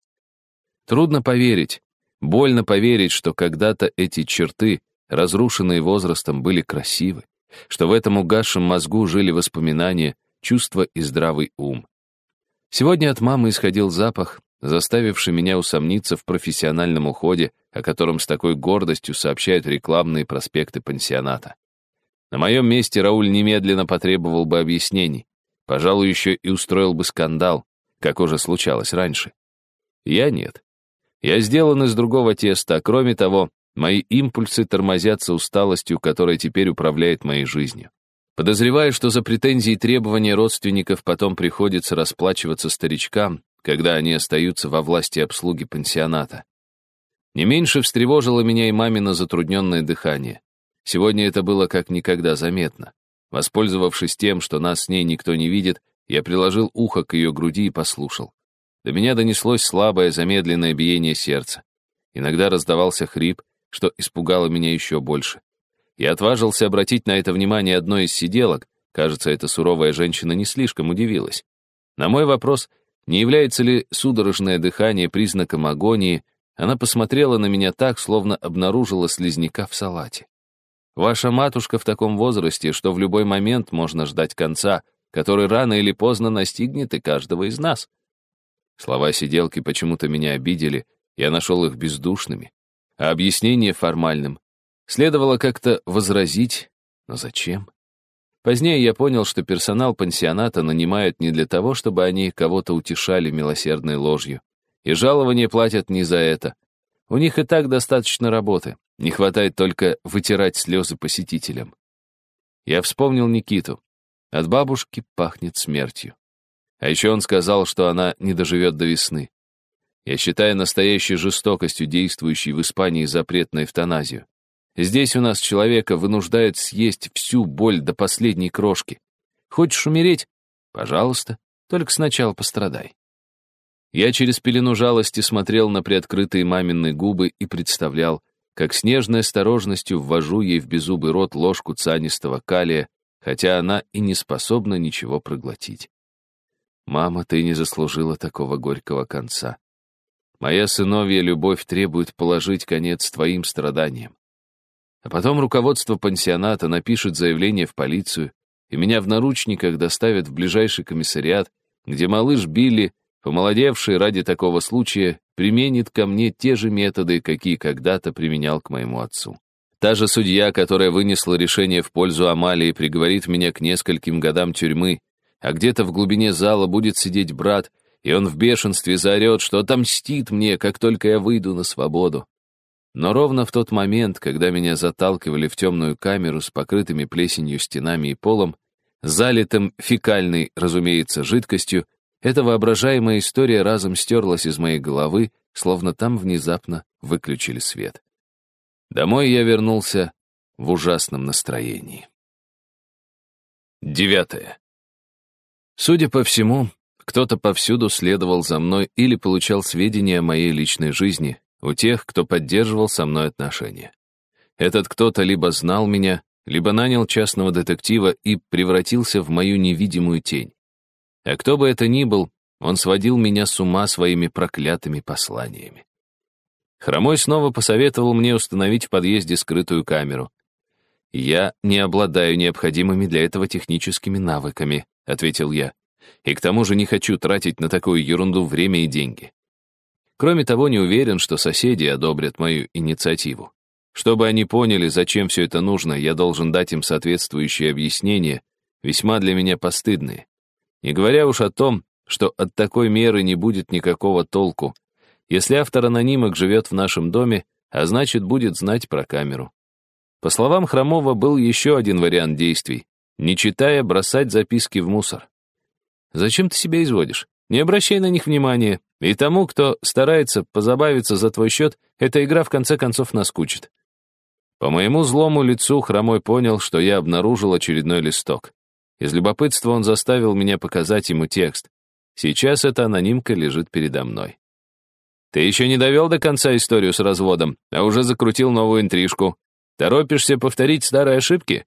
Трудно поверить, больно поверить, что когда-то эти черты, разрушенные возрастом, были красивы, что в этом угасшем мозгу жили воспоминания, чувства и здравый ум. Сегодня от мамы исходил запах, заставивший меня усомниться в профессиональном уходе, о котором с такой гордостью сообщают рекламные проспекты пансионата. На моем месте Рауль немедленно потребовал бы объяснений, пожалуй, еще и устроил бы скандал, как уже случалось раньше. Я нет. Я сделан из другого теста, кроме того, мои импульсы тормозятся усталостью, которая теперь управляет моей жизнью. Подозреваю, что за претензии и требования родственников потом приходится расплачиваться старичкам, когда они остаются во власти обслуги пансионата. Не меньше встревожило меня и мамино затрудненное дыхание. Сегодня это было как никогда заметно. Воспользовавшись тем, что нас с ней никто не видит, я приложил ухо к ее груди и послушал. До меня донеслось слабое замедленное биение сердца. Иногда раздавался хрип, что испугало меня еще больше. Я отважился обратить на это внимание одной из сиделок. Кажется, эта суровая женщина не слишком удивилась. На мой вопрос, не является ли судорожное дыхание признаком агонии, она посмотрела на меня так, словно обнаружила слизняка в салате. Ваша матушка в таком возрасте, что в любой момент можно ждать конца, который рано или поздно настигнет и каждого из нас. Слова сиделки почему-то меня обидели, я нашел их бездушными, а объяснение формальным. Следовало как-то возразить, но зачем? Позднее я понял, что персонал пансионата нанимают не для того, чтобы они кого-то утешали милосердной ложью. И жалование платят не за это. У них и так достаточно работы. Не хватает только вытирать слезы посетителям. Я вспомнил Никиту. От бабушки пахнет смертью. А еще он сказал, что она не доживет до весны. Я считаю настоящей жестокостью действующий в Испании запрет на эвтаназию. Здесь у нас человека вынуждают съесть всю боль до последней крошки. Хочешь умереть? Пожалуйста, только сначала пострадай. Я через пелену жалости смотрел на приоткрытые мамины губы и представлял, как с нежной осторожностью ввожу ей в беззубый рот ложку цианистого калия, хотя она и не способна ничего проглотить. «Мама, ты не заслужила такого горького конца. Моя сыновья любовь требует положить конец твоим страданиям. А потом руководство пансионата напишет заявление в полицию, и меня в наручниках доставят в ближайший комиссариат, где малыш Билли, помолодевший ради такого случая, применит ко мне те же методы, какие когда-то применял к моему отцу. Та же судья, которая вынесла решение в пользу Амалии, приговорит меня к нескольким годам тюрьмы, а где-то в глубине зала будет сидеть брат, и он в бешенстве заорет, что отомстит мне, как только я выйду на свободу. Но ровно в тот момент, когда меня заталкивали в темную камеру с покрытыми плесенью стенами и полом, залитым фекальной, разумеется, жидкостью, эта воображаемая история разом стерлась из моей головы, словно там внезапно выключили свет. Домой я вернулся в ужасном настроении. Девятое. Судя по всему, кто-то повсюду следовал за мной или получал сведения о моей личной жизни, у тех, кто поддерживал со мной отношения. Этот кто-то либо знал меня, либо нанял частного детектива и превратился в мою невидимую тень. А кто бы это ни был, он сводил меня с ума своими проклятыми посланиями. Хромой снова посоветовал мне установить в подъезде скрытую камеру. «Я не обладаю необходимыми для этого техническими навыками», — ответил я. «И к тому же не хочу тратить на такую ерунду время и деньги. Кроме того, не уверен, что соседи одобрят мою инициативу. Чтобы они поняли, зачем все это нужно, я должен дать им соответствующие объяснения, весьма для меня постыдные. Не говоря уж о том, что от такой меры не будет никакого толку, если автор анонимок живет в нашем доме, а значит, будет знать про камеру. По словам Хромова, был еще один вариант действий. Не читая, бросать записки в мусор. Зачем ты себя изводишь? Не обращай на них внимания, и тому, кто старается позабавиться за твой счет, эта игра в конце концов наскучит. По моему злому лицу Хромой понял, что я обнаружил очередной листок. Из любопытства он заставил меня показать ему текст. Сейчас эта анонимка лежит передо мной. Ты еще не довел до конца историю с разводом, а уже закрутил новую интрижку. Торопишься повторить старые ошибки?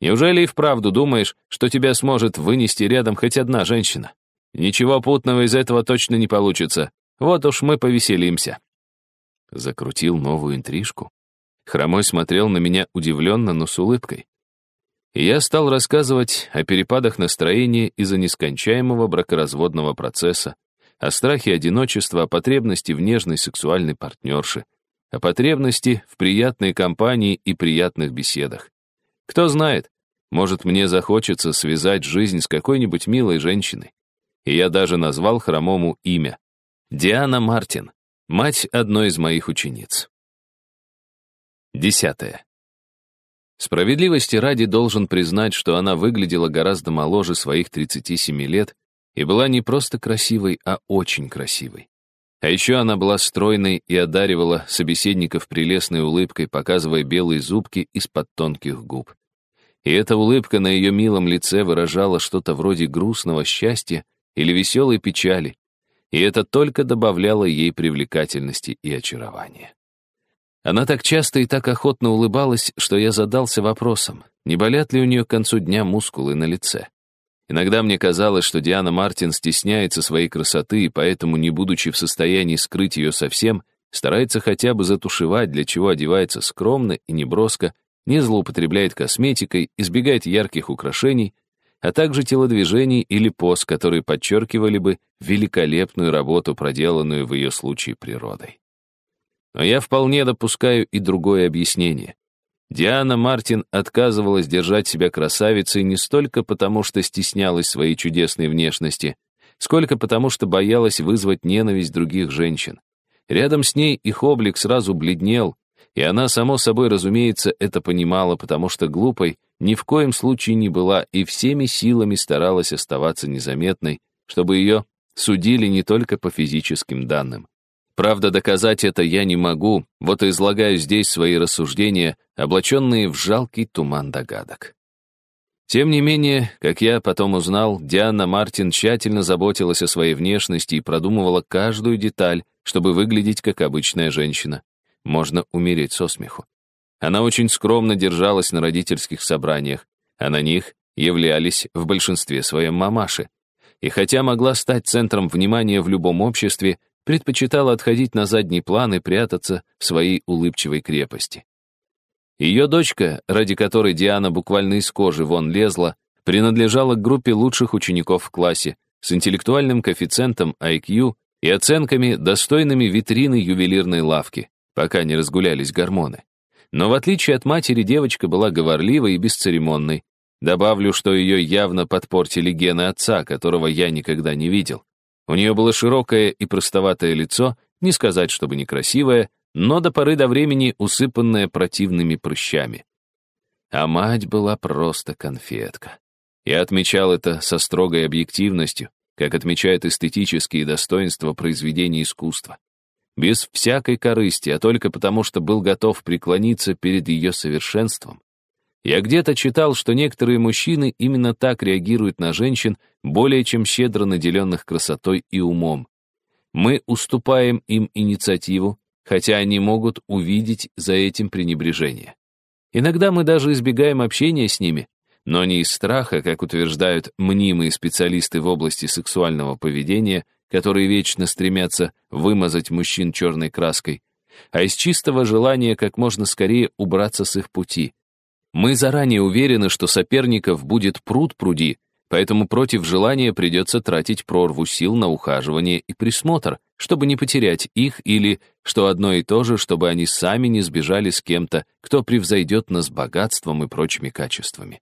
Неужели и вправду думаешь, что тебя сможет вынести рядом хоть одна женщина? Ничего путного из этого точно не получится. Вот уж мы повеселимся. Закрутил новую интрижку. Хромой смотрел на меня удивленно, но с улыбкой. И я стал рассказывать о перепадах настроения из-за нескончаемого бракоразводного процесса, о страхе одиночества, о потребности в нежной сексуальной партнерше, о потребности в приятной компании и приятных беседах. Кто знает, может, мне захочется связать жизнь с какой-нибудь милой женщиной. И я даже назвал хромому имя. Диана Мартин, мать одной из моих учениц. Десятое. Справедливости ради должен признать, что она выглядела гораздо моложе своих 37 лет и была не просто красивой, а очень красивой. А еще она была стройной и одаривала собеседников прелестной улыбкой, показывая белые зубки из-под тонких губ. И эта улыбка на ее милом лице выражала что-то вроде грустного счастья или веселой печали, и это только добавляло ей привлекательности и очарования. Она так часто и так охотно улыбалась, что я задался вопросом, не болят ли у нее к концу дня мускулы на лице. Иногда мне казалось, что Диана Мартин стесняется своей красоты и поэтому, не будучи в состоянии скрыть ее совсем, старается хотя бы затушевать, для чего одевается скромно и неброско, не злоупотребляет косметикой, избегает ярких украшений, а также телодвижений или поз, которые подчеркивали бы великолепную работу, проделанную в ее случае природой. Но я вполне допускаю и другое объяснение. Диана Мартин отказывалась держать себя красавицей не столько потому, что стеснялась своей чудесной внешности, сколько потому, что боялась вызвать ненависть других женщин. Рядом с ней их облик сразу бледнел, и она, само собой разумеется, это понимала, потому что глупой ни в коем случае не была и всеми силами старалась оставаться незаметной, чтобы ее судили не только по физическим данным. Правда, доказать это я не могу, вот и излагаю здесь свои рассуждения, облаченные в жалкий туман догадок. Тем не менее, как я потом узнал, Диана Мартин тщательно заботилась о своей внешности и продумывала каждую деталь, чтобы выглядеть как обычная женщина. Можно умереть со смеху. Она очень скромно держалась на родительских собраниях, а на них являлись в большинстве своем мамаши. И хотя могла стать центром внимания в любом обществе, предпочитала отходить на задний план и прятаться в своей улыбчивой крепости. Ее дочка, ради которой Диана буквально из кожи вон лезла, принадлежала к группе лучших учеников в классе с интеллектуальным коэффициентом IQ и оценками, достойными витрины ювелирной лавки, пока не разгулялись гормоны. Но в отличие от матери, девочка была говорливой и бесцеремонной. Добавлю, что ее явно подпортили гены отца, которого я никогда не видел. У нее было широкое и простоватое лицо, не сказать, чтобы некрасивое, но до поры до времени усыпанное противными прыщами. А мать была просто конфетка. Я отмечал это со строгой объективностью, как отмечают эстетические достоинства произведений искусства. Без всякой корысти, а только потому, что был готов преклониться перед ее совершенством. Я где-то читал, что некоторые мужчины именно так реагируют на женщин, более чем щедро наделенных красотой и умом. Мы уступаем им инициативу, хотя они могут увидеть за этим пренебрежение. Иногда мы даже избегаем общения с ними, но не из страха, как утверждают мнимые специалисты в области сексуального поведения, которые вечно стремятся вымазать мужчин черной краской, а из чистого желания как можно скорее убраться с их пути, мы заранее уверены, что соперников будет пруд пруди, поэтому против желания придется тратить прорву сил на ухаживание и присмотр, чтобы не потерять их или, что одно и то же, чтобы они сами не сбежали с кем-то, кто превзойдет нас богатством и прочими качествами.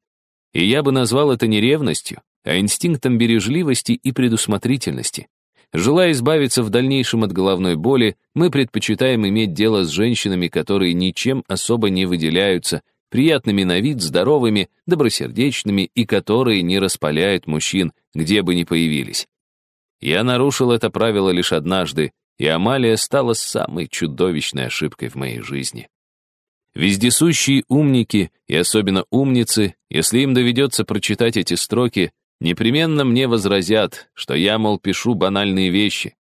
И я бы назвал это не ревностью, а инстинктом бережливости и предусмотрительности. Желая избавиться в дальнейшем от головной боли, мы предпочитаем иметь дело с женщинами, которые ничем особо не выделяются, приятными на вид, здоровыми, добросердечными и которые не распаляют мужчин, где бы ни появились. Я нарушил это правило лишь однажды, и Амалия стала самой чудовищной ошибкой в моей жизни. Вездесущие умники, и особенно умницы, если им доведется прочитать эти строки, непременно мне возразят, что я, мол, пишу банальные вещи.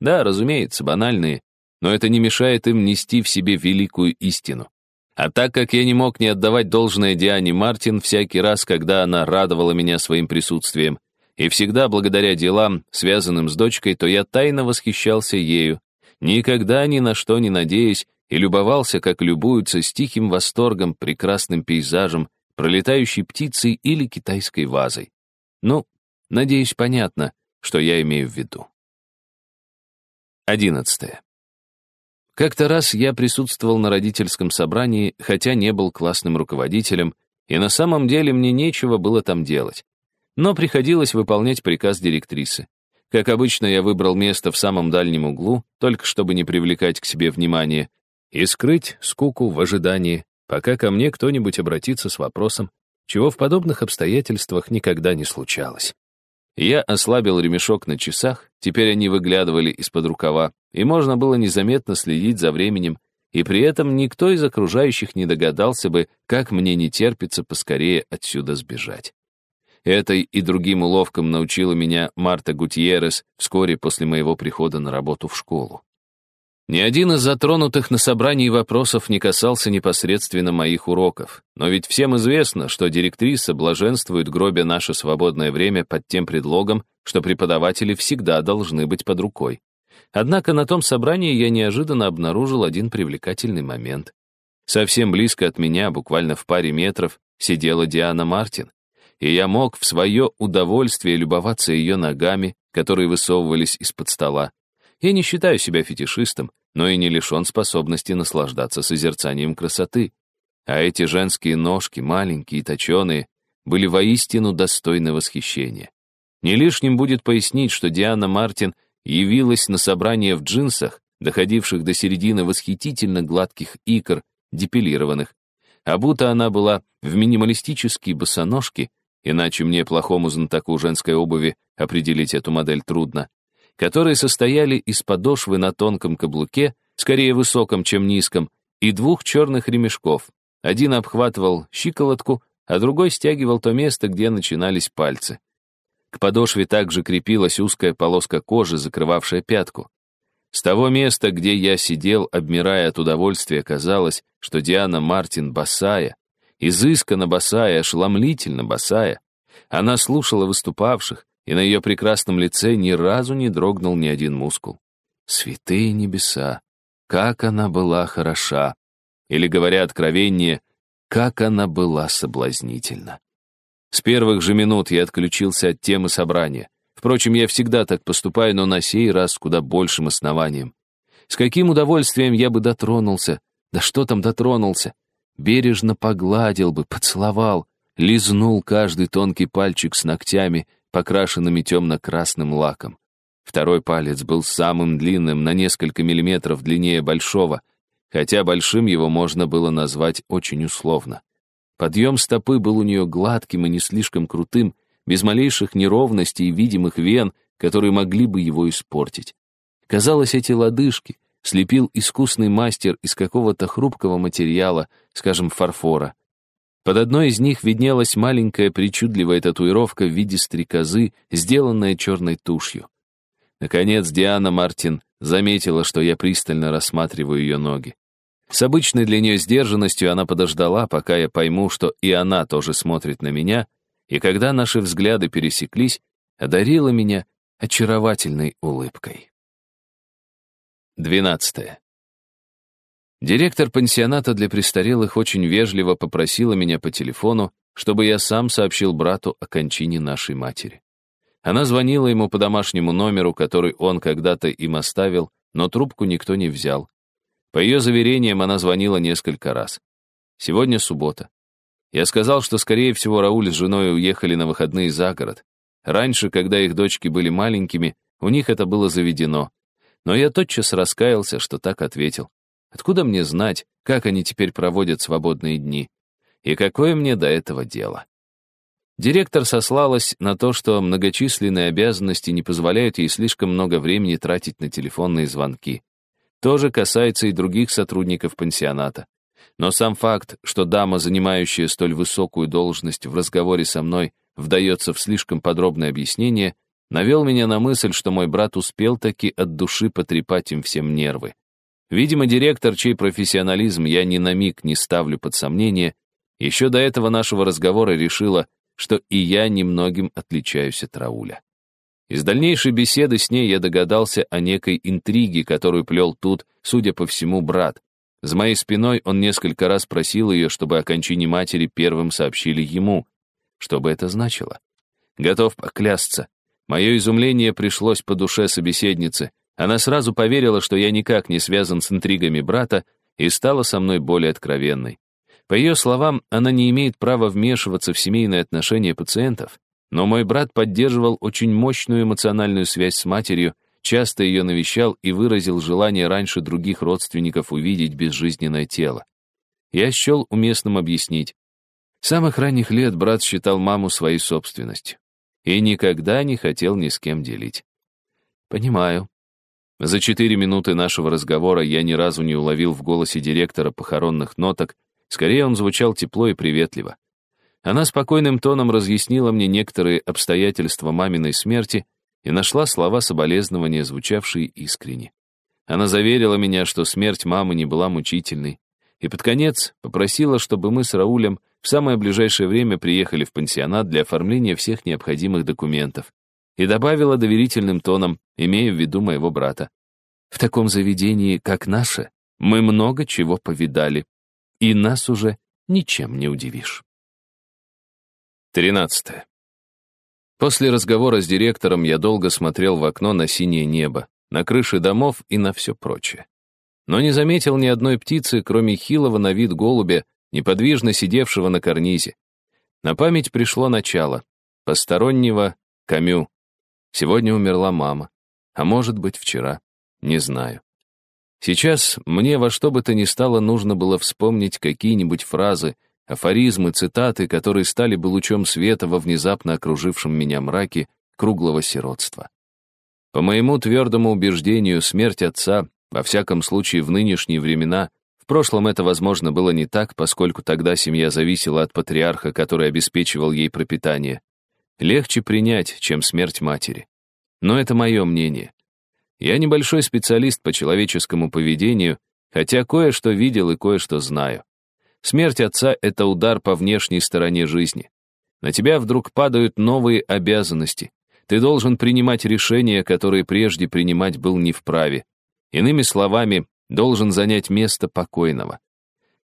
Да, разумеется, банальные, но это не мешает им нести в себе великую истину. А так как я не мог не отдавать должное Диане Мартин всякий раз, когда она радовала меня своим присутствием, и всегда благодаря делам, связанным с дочкой, то я тайно восхищался ею, никогда ни на что не надеясь, и любовался, как любуются с тихим восторгом прекрасным пейзажем, пролетающей птицей или китайской вазой. Ну, надеюсь, понятно, что я имею в виду. Одиннадцатое. Как-то раз я присутствовал на родительском собрании, хотя не был классным руководителем, и на самом деле мне нечего было там делать. Но приходилось выполнять приказ директрисы. Как обычно, я выбрал место в самом дальнем углу, только чтобы не привлекать к себе внимание, и скрыть скуку в ожидании, пока ко мне кто-нибудь обратится с вопросом, чего в подобных обстоятельствах никогда не случалось. Я ослабил ремешок на часах, теперь они выглядывали из-под рукава, и можно было незаметно следить за временем, и при этом никто из окружающих не догадался бы, как мне не терпится поскорее отсюда сбежать. Этой и другим уловкам научила меня Марта Гутьеррес вскоре после моего прихода на работу в школу. Ни один из затронутых на собрании вопросов не касался непосредственно моих уроков, но ведь всем известно, что директриса блаженствует гробя наше свободное время под тем предлогом, что преподаватели всегда должны быть под рукой. Однако на том собрании я неожиданно обнаружил один привлекательный момент. Совсем близко от меня, буквально в паре метров, сидела Диана Мартин, и я мог в свое удовольствие любоваться ее ногами, которые высовывались из-под стола, я не считаю себя фетишистом, но и не лишен способности наслаждаться созерцанием красоты. А эти женские ножки, маленькие и точеные, были воистину достойны восхищения. Не лишним будет пояснить, что Диана Мартин явилась на собрание в джинсах, доходивших до середины восхитительно гладких икр, депилированных. А будто она была в минималистические босоножки, иначе мне, плохому знатоку женской обуви, определить эту модель трудно, которые состояли из подошвы на тонком каблуке, скорее высоком, чем низком, и двух черных ремешков. Один обхватывал щиколотку, а другой стягивал то место, где начинались пальцы. К подошве также крепилась узкая полоска кожи, закрывавшая пятку. С того места, где я сидел, обмирая от удовольствия, казалось, что Диана Мартин босая, изысканно босая, ошеломлительно босая. Она слушала выступавших, и на ее прекрасном лице ни разу не дрогнул ни один мускул. Святые небеса! Как она была хороша! Или, говоря откровеннее, как она была соблазнительна! С первых же минут я отключился от темы собрания. Впрочем, я всегда так поступаю, но на сей раз куда большим основанием. С каким удовольствием я бы дотронулся, да что там дотронулся, бережно погладил бы, поцеловал, лизнул каждый тонкий пальчик с ногтями, покрашенными темно-красным лаком. Второй палец был самым длинным, на несколько миллиметров длиннее большого, хотя большим его можно было назвать очень условно. Подъем стопы был у нее гладким и не слишком крутым, без малейших неровностей и видимых вен, которые могли бы его испортить. Казалось, эти лодыжки слепил искусный мастер из какого-то хрупкого материала, скажем, фарфора. Под одной из них виднелась маленькая причудливая татуировка в виде стрекозы, сделанная черной тушью. Наконец Диана Мартин заметила, что я пристально рассматриваю ее ноги. С обычной для нее сдержанностью она подождала, пока я пойму, что и она тоже смотрит на меня, и когда наши взгляды пересеклись, одарила меня очаровательной улыбкой. Двенадцатое. Директор пансионата для престарелых очень вежливо попросила меня по телефону, чтобы я сам сообщил брату о кончине нашей матери. Она звонила ему по домашнему номеру, который он когда-то им оставил, но трубку никто не взял. По ее заверениям, она звонила несколько раз. Сегодня суббота. Я сказал, что, скорее всего, Рауль с женой уехали на выходные за город. Раньше, когда их дочки были маленькими, у них это было заведено. Но я тотчас раскаялся, что так ответил. Откуда мне знать, как они теперь проводят свободные дни? И какое мне до этого дело? Директор сослалась на то, что многочисленные обязанности не позволяют ей слишком много времени тратить на телефонные звонки. То же касается и других сотрудников пансионата. Но сам факт, что дама, занимающая столь высокую должность в разговоре со мной, вдается в слишком подробное объяснение, навел меня на мысль, что мой брат успел таки от души потрепать им всем нервы. Видимо, директор, чей профессионализм я ни на миг не ставлю под сомнение, еще до этого нашего разговора решила, что и я немногим отличаюсь от Рауля. Из дальнейшей беседы с ней я догадался о некой интриге, которую плел тут, судя по всему, брат. За моей спиной он несколько раз просил ее, чтобы о кончине матери первым сообщили ему. Что бы это значило? Готов поклясться. Мое изумление пришлось по душе собеседницы. Она сразу поверила, что я никак не связан с интригами брата, и стала со мной более откровенной. По ее словам, она не имеет права вмешиваться в семейные отношения пациентов, но мой брат поддерживал очень мощную эмоциональную связь с матерью, часто ее навещал и выразил желание раньше других родственников увидеть безжизненное тело. Я счел уместным объяснить. С самых ранних лет брат считал маму своей собственностью и никогда не хотел ни с кем делить. Понимаю. За четыре минуты нашего разговора я ни разу не уловил в голосе директора похоронных ноток, скорее он звучал тепло и приветливо. Она спокойным тоном разъяснила мне некоторые обстоятельства маминой смерти и нашла слова соболезнования, звучавшие искренне. Она заверила меня, что смерть мамы не была мучительной, и под конец попросила, чтобы мы с Раулем в самое ближайшее время приехали в пансионат для оформления всех необходимых документов, и добавила доверительным тоном, имея в виду моего брата. В таком заведении, как наше, мы много чего повидали, и нас уже ничем не удивишь. 13. После разговора с директором я долго смотрел в окно на синее небо, на крыши домов и на все прочее. Но не заметил ни одной птицы, кроме хилого на вид голубя, неподвижно сидевшего на карнизе. На память пришло начало. Постороннего — Камю. Сегодня умерла мама. А может быть, вчера. Не знаю. Сейчас мне во что бы то ни стало нужно было вспомнить какие-нибудь фразы, афоризмы, цитаты, которые стали бы лучом света во внезапно окружившем меня мраке круглого сиротства. По моему твердому убеждению, смерть отца, во всяком случае в нынешние времена, в прошлом это, возможно, было не так, поскольку тогда семья зависела от патриарха, который обеспечивал ей пропитание. Легче принять, чем смерть матери. Но это мое мнение. Я небольшой специалист по человеческому поведению, хотя кое-что видел и кое-что знаю. Смерть отца — это удар по внешней стороне жизни. На тебя вдруг падают новые обязанности. Ты должен принимать решения, которые прежде принимать был не вправе. Иными словами, должен занять место покойного.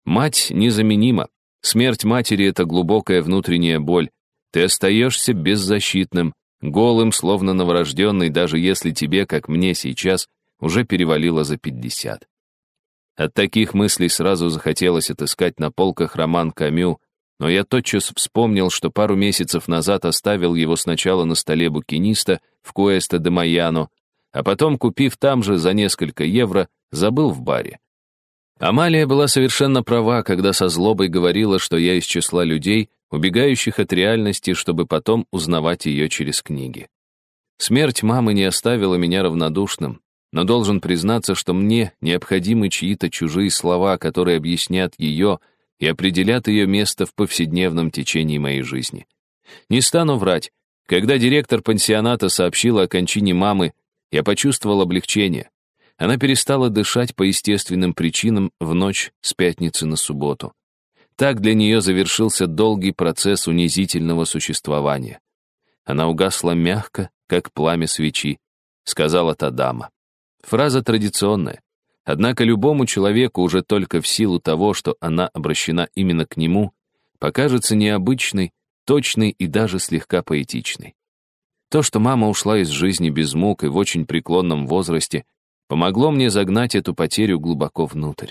Мать незаменима. Смерть матери — это глубокая внутренняя боль. Ты остаешься беззащитным, голым, словно новорожденный, даже если тебе, как мне сейчас, уже перевалило за пятьдесят. От таких мыслей сразу захотелось отыскать на полках роман Камю, но я тотчас вспомнил, что пару месяцев назад оставил его сначала на столе букиниста в Куэста де Майяно, а потом, купив там же за несколько евро, забыл в баре. Амалия была совершенно права, когда со злобой говорила, что я из числа людей, убегающих от реальности, чтобы потом узнавать ее через книги. Смерть мамы не оставила меня равнодушным, но должен признаться, что мне необходимы чьи-то чужие слова, которые объяснят ее и определят ее место в повседневном течении моей жизни. Не стану врать, когда директор пансионата сообщила о кончине мамы, я почувствовал облегчение. Она перестала дышать по естественным причинам в ночь с пятницы на субботу. Так для нее завершился долгий процесс унизительного существования. Она угасла мягко, как пламя свечи, сказала та дама. Фраза традиционная. Однако любому человеку уже только в силу того, что она обращена именно к нему, покажется необычной, точной и даже слегка поэтичной. То, что мама ушла из жизни без мук и в очень преклонном возрасте, помогло мне загнать эту потерю глубоко внутрь.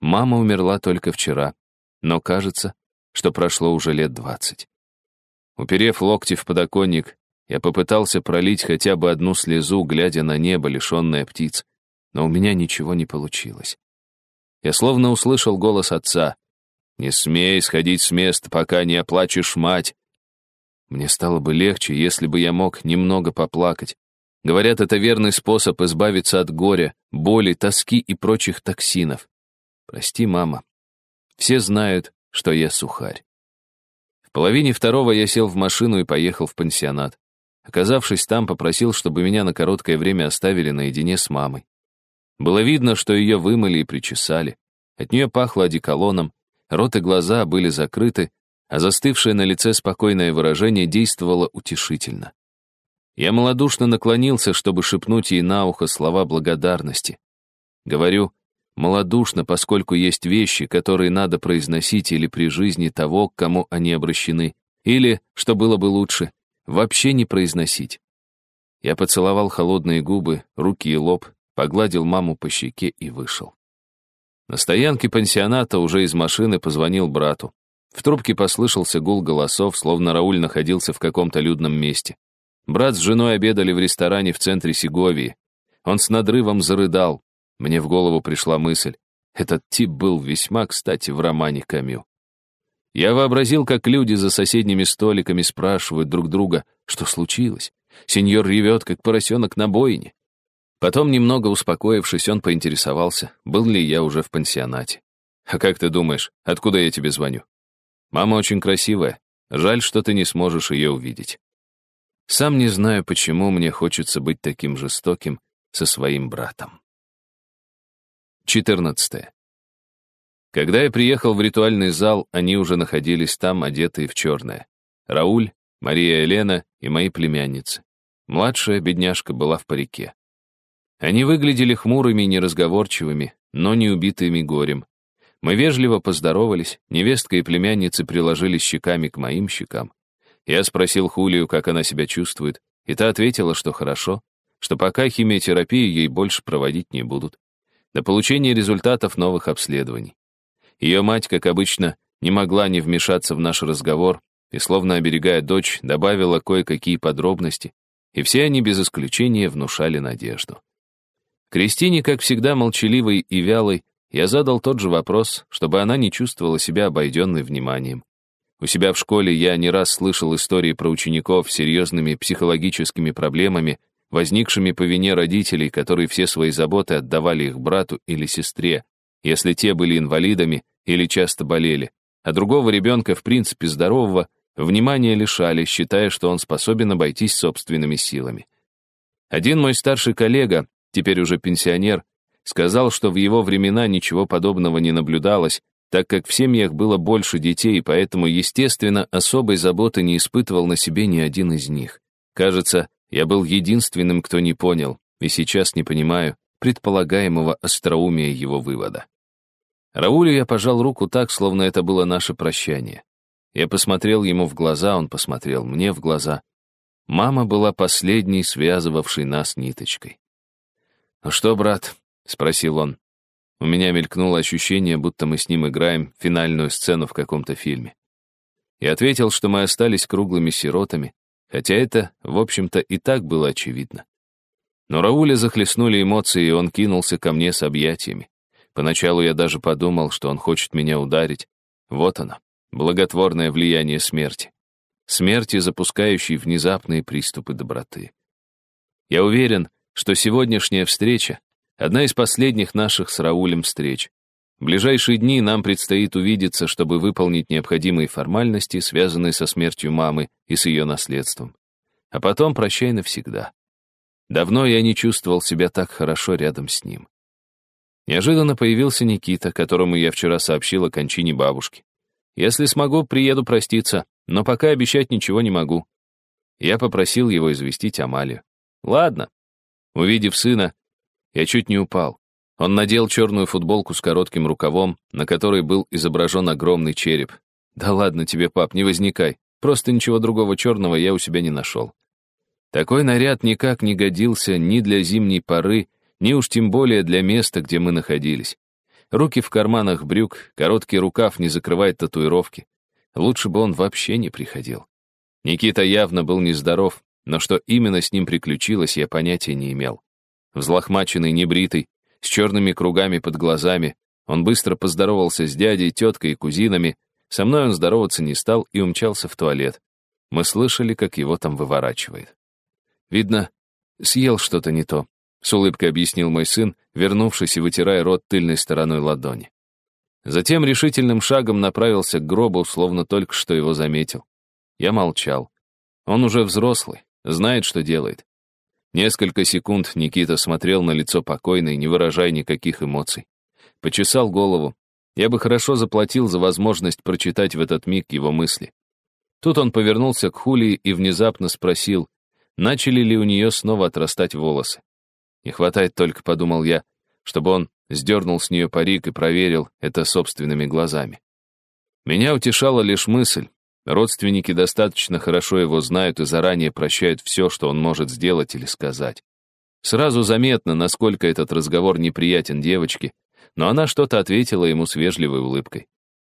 Мама умерла только вчера, но кажется, что прошло уже лет двадцать. Уперев локти в подоконник, я попытался пролить хотя бы одну слезу, глядя на небо, лишенное птиц, но у меня ничего не получилось. Я словно услышал голос отца. «Не смей сходить с места, пока не оплачешь мать». Мне стало бы легче, если бы я мог немного поплакать. Говорят, это верный способ избавиться от горя, боли, тоски и прочих токсинов. Прости, мама. Все знают, что я сухарь. В половине второго я сел в машину и поехал в пансионат. Оказавшись там, попросил, чтобы меня на короткое время оставили наедине с мамой. Было видно, что ее вымыли и причесали. От нее пахло одеколоном, рот и глаза были закрыты, а застывшее на лице спокойное выражение действовало утешительно. Я малодушно наклонился, чтобы шепнуть ей на ухо слова благодарности. Говорю, малодушно, поскольку есть вещи, которые надо произносить или при жизни того, к кому они обращены, или, что было бы лучше, вообще не произносить. Я поцеловал холодные губы, руки и лоб, погладил маму по щеке и вышел. На стоянке пансионата уже из машины позвонил брату. В трубке послышался гул голосов, словно Рауль находился в каком-то людном месте. Брат с женой обедали в ресторане в центре Сеговии. Он с надрывом зарыдал. Мне в голову пришла мысль. Этот тип был весьма кстати в романе Камю. Я вообразил, как люди за соседними столиками спрашивают друг друга, что случилось. Сеньор ревет, как поросенок на бойне. Потом, немного успокоившись, он поинтересовался, был ли я уже в пансионате. «А как ты думаешь, откуда я тебе звоню?» «Мама очень красивая. Жаль, что ты не сможешь ее увидеть». Сам не знаю, почему мне хочется быть таким жестоким со своим братом. 14. Когда я приехал в ритуальный зал, они уже находились там, одетые в черное. Рауль, Мария Елена и мои племянницы. Младшая бедняжка была в парике. Они выглядели хмурыми и неразговорчивыми, но не убитыми горем. Мы вежливо поздоровались, невестка и племянницы приложились щеками к моим щекам. Я спросил Хулию, как она себя чувствует, и та ответила, что хорошо, что пока химиотерапию ей больше проводить не будут. До получения результатов новых обследований. Ее мать, как обычно, не могла не вмешаться в наш разговор и, словно оберегая дочь, добавила кое-какие подробности, и все они без исключения внушали надежду. Кристине, как всегда, молчаливой и вялой, я задал тот же вопрос, чтобы она не чувствовала себя обойденной вниманием. У себя в школе я не раз слышал истории про учеников с серьезными психологическими проблемами, возникшими по вине родителей, которые все свои заботы отдавали их брату или сестре, если те были инвалидами или часто болели, а другого ребенка, в принципе здорового, Внимание лишали, считая, что он способен обойтись собственными силами. Один мой старший коллега, теперь уже пенсионер, сказал, что в его времена ничего подобного не наблюдалось, так как в семьях было больше детей, поэтому, естественно, особой заботы не испытывал на себе ни один из них. Кажется, я был единственным, кто не понял, и сейчас не понимаю предполагаемого остроумия его вывода. Раулю я пожал руку так, словно это было наше прощание. Я посмотрел ему в глаза, он посмотрел мне в глаза. Мама была последней, связывавшей нас ниточкой. «Ну что, брат?» — спросил он. У меня мелькнуло ощущение, будто мы с ним играем финальную сцену в каком-то фильме. Я ответил, что мы остались круглыми сиротами, хотя это, в общем-то, и так было очевидно. Но Рауля захлестнули эмоции, и он кинулся ко мне с объятиями. Поначалу я даже подумал, что он хочет меня ударить. Вот оно благотворное влияние смерти. Смерти, запускающей внезапные приступы доброты. Я уверен, что сегодняшняя встреча — одна из последних наших с Раулем встреч. В ближайшие дни нам предстоит увидеться, чтобы выполнить необходимые формальности, связанные со смертью мамы и с ее наследством. А потом прощай навсегда. Давно я не чувствовал себя так хорошо рядом с ним. Неожиданно появился Никита, которому я вчера сообщил о кончине бабушки. Если смогу, приеду проститься, но пока обещать ничего не могу. Я попросил его известить Амалию. Ладно. Увидев сына, я чуть не упал. Он надел черную футболку с коротким рукавом, на которой был изображен огромный череп. Да ладно тебе, пап, не возникай. Просто ничего другого черного я у себя не нашел. Такой наряд никак не годился ни для зимней поры, ни уж тем более для места, где мы находились. Руки в карманах брюк, короткий рукав не закрывает татуировки. Лучше бы он вообще не приходил. Никита явно был нездоров, но что именно с ним приключилось, я понятия не имел. Взлохмаченный, небритый, с черными кругами под глазами, он быстро поздоровался с дядей, теткой и кузинами. Со мной он здороваться не стал и умчался в туалет. Мы слышали, как его там выворачивает. Видно, съел что-то не то. С улыбкой объяснил мой сын, вернувшись и вытирая рот тыльной стороной ладони. Затем решительным шагом направился к гробу, словно только что его заметил. Я молчал. Он уже взрослый, знает, что делает. Несколько секунд Никита смотрел на лицо покойной, не выражая никаких эмоций. Почесал голову. Я бы хорошо заплатил за возможность прочитать в этот миг его мысли. Тут он повернулся к Хулии и внезапно спросил, начали ли у нее снова отрастать волосы. Не хватает только, подумал я, чтобы он сдернул с нее парик и проверил это собственными глазами. Меня утешала лишь мысль, родственники достаточно хорошо его знают и заранее прощают все, что он может сделать или сказать. Сразу заметно, насколько этот разговор неприятен девочке, но она что-то ответила ему с вежливой улыбкой.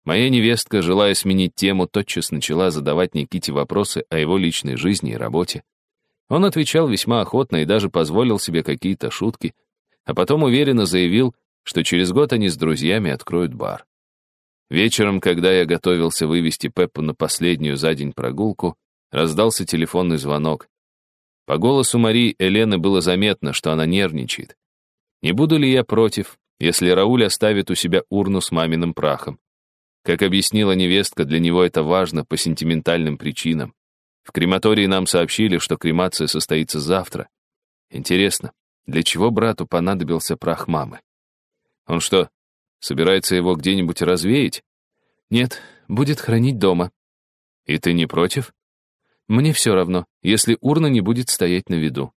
Моя невестка, желая сменить тему, тотчас начала задавать Никите вопросы о его личной жизни и работе. Он отвечал весьма охотно и даже позволил себе какие-то шутки, а потом уверенно заявил, что через год они с друзьями откроют бар. Вечером, когда я готовился вывести Пеппу на последнюю за день прогулку, раздался телефонный звонок. По голосу Марии Элены было заметно, что она нервничает. Не буду ли я против, если Рауль оставит у себя урну с маминым прахом? Как объяснила невестка, для него это важно по сентиментальным причинам. В крематории нам сообщили, что кремация состоится завтра. Интересно, для чего брату понадобился прах мамы? Он что, собирается его где-нибудь развеять? Нет, будет хранить дома. И ты не против? Мне все равно, если урна не будет стоять на виду.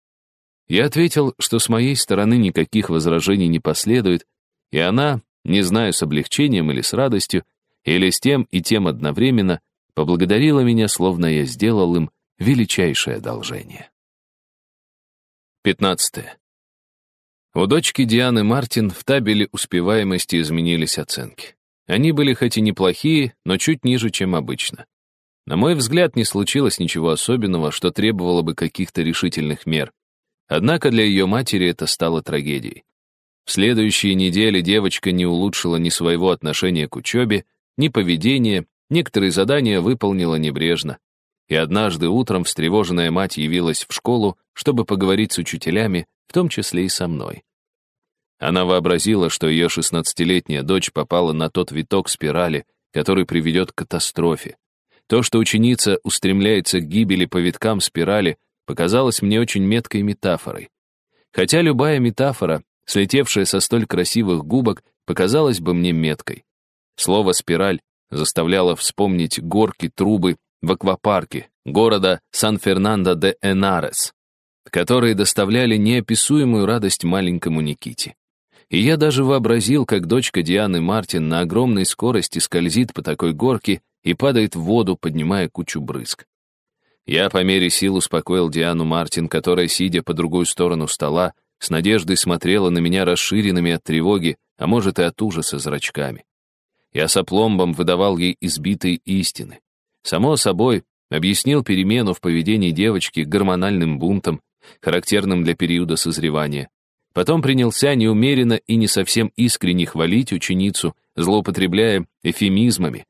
Я ответил, что с моей стороны никаких возражений не последует, и она, не знаю, с облегчением или с радостью, или с тем и тем одновременно, поблагодарила меня, словно я сделал им величайшее одолжение. 15. У дочки Дианы Мартин в табеле успеваемости изменились оценки. Они были хоть и неплохие, но чуть ниже, чем обычно. На мой взгляд, не случилось ничего особенного, что требовало бы каких-то решительных мер. Однако для ее матери это стало трагедией. В следующие недели девочка не улучшила ни своего отношения к учебе, ни поведения, Некоторые задания выполнила небрежно. И однажды утром встревоженная мать явилась в школу, чтобы поговорить с учителями, в том числе и со мной. Она вообразила, что ее шестнадцатилетняя дочь попала на тот виток спирали, который приведет к катастрофе. То, что ученица устремляется к гибели по виткам спирали, показалось мне очень меткой метафорой. Хотя любая метафора, слетевшая со столь красивых губок, показалась бы мне меткой. Слово «спираль» заставляло вспомнить горки трубы в аквапарке города Сан-Фернандо-де-Энарес, которые доставляли неописуемую радость маленькому Никите. И я даже вообразил, как дочка Дианы Мартин на огромной скорости скользит по такой горке и падает в воду, поднимая кучу брызг. Я по мере сил успокоил Диану Мартин, которая, сидя по другую сторону стола, с надеждой смотрела на меня расширенными от тревоги, а может и от ужаса зрачками. Я сопломбом выдавал ей избитые истины. Само собой, объяснил перемену в поведении девочки гормональным бунтом, характерным для периода созревания. Потом принялся неумеренно и не совсем искренне хвалить ученицу, злоупотребляя эфемизмами.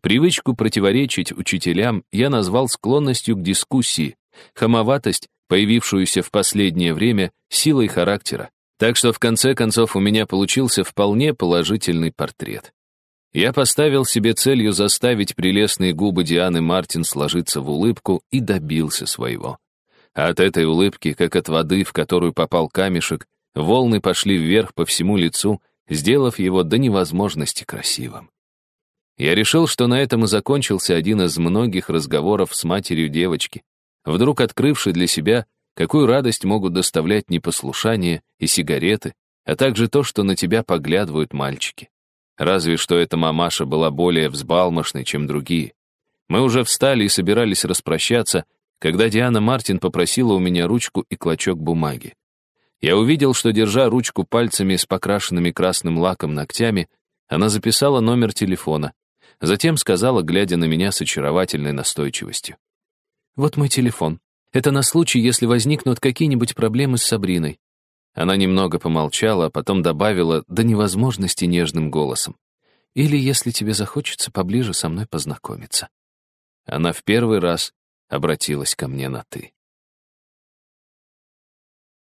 Привычку противоречить учителям я назвал склонностью к дискуссии, хамоватость, появившуюся в последнее время, силой характера. Так что в конце концов у меня получился вполне положительный портрет. Я поставил себе целью заставить прелестные губы Дианы Мартин сложиться в улыбку и добился своего. От этой улыбки, как от воды, в которую попал камешек, волны пошли вверх по всему лицу, сделав его до невозможности красивым. Я решил, что на этом и закончился один из многих разговоров с матерью девочки, вдруг открывший для себя, какую радость могут доставлять непослушание и сигареты, а также то, что на тебя поглядывают мальчики. Разве что эта мамаша была более взбалмошной, чем другие. Мы уже встали и собирались распрощаться, когда Диана Мартин попросила у меня ручку и клочок бумаги. Я увидел, что, держа ручку пальцами с покрашенными красным лаком ногтями, она записала номер телефона. Затем сказала, глядя на меня с очаровательной настойчивостью. «Вот мой телефон. Это на случай, если возникнут какие-нибудь проблемы с Сабриной. Она немного помолчала, а потом добавила до невозможности нежным голосом. «Или, если тебе захочется, поближе со мной познакомиться». Она в первый раз обратилась ко мне на «ты».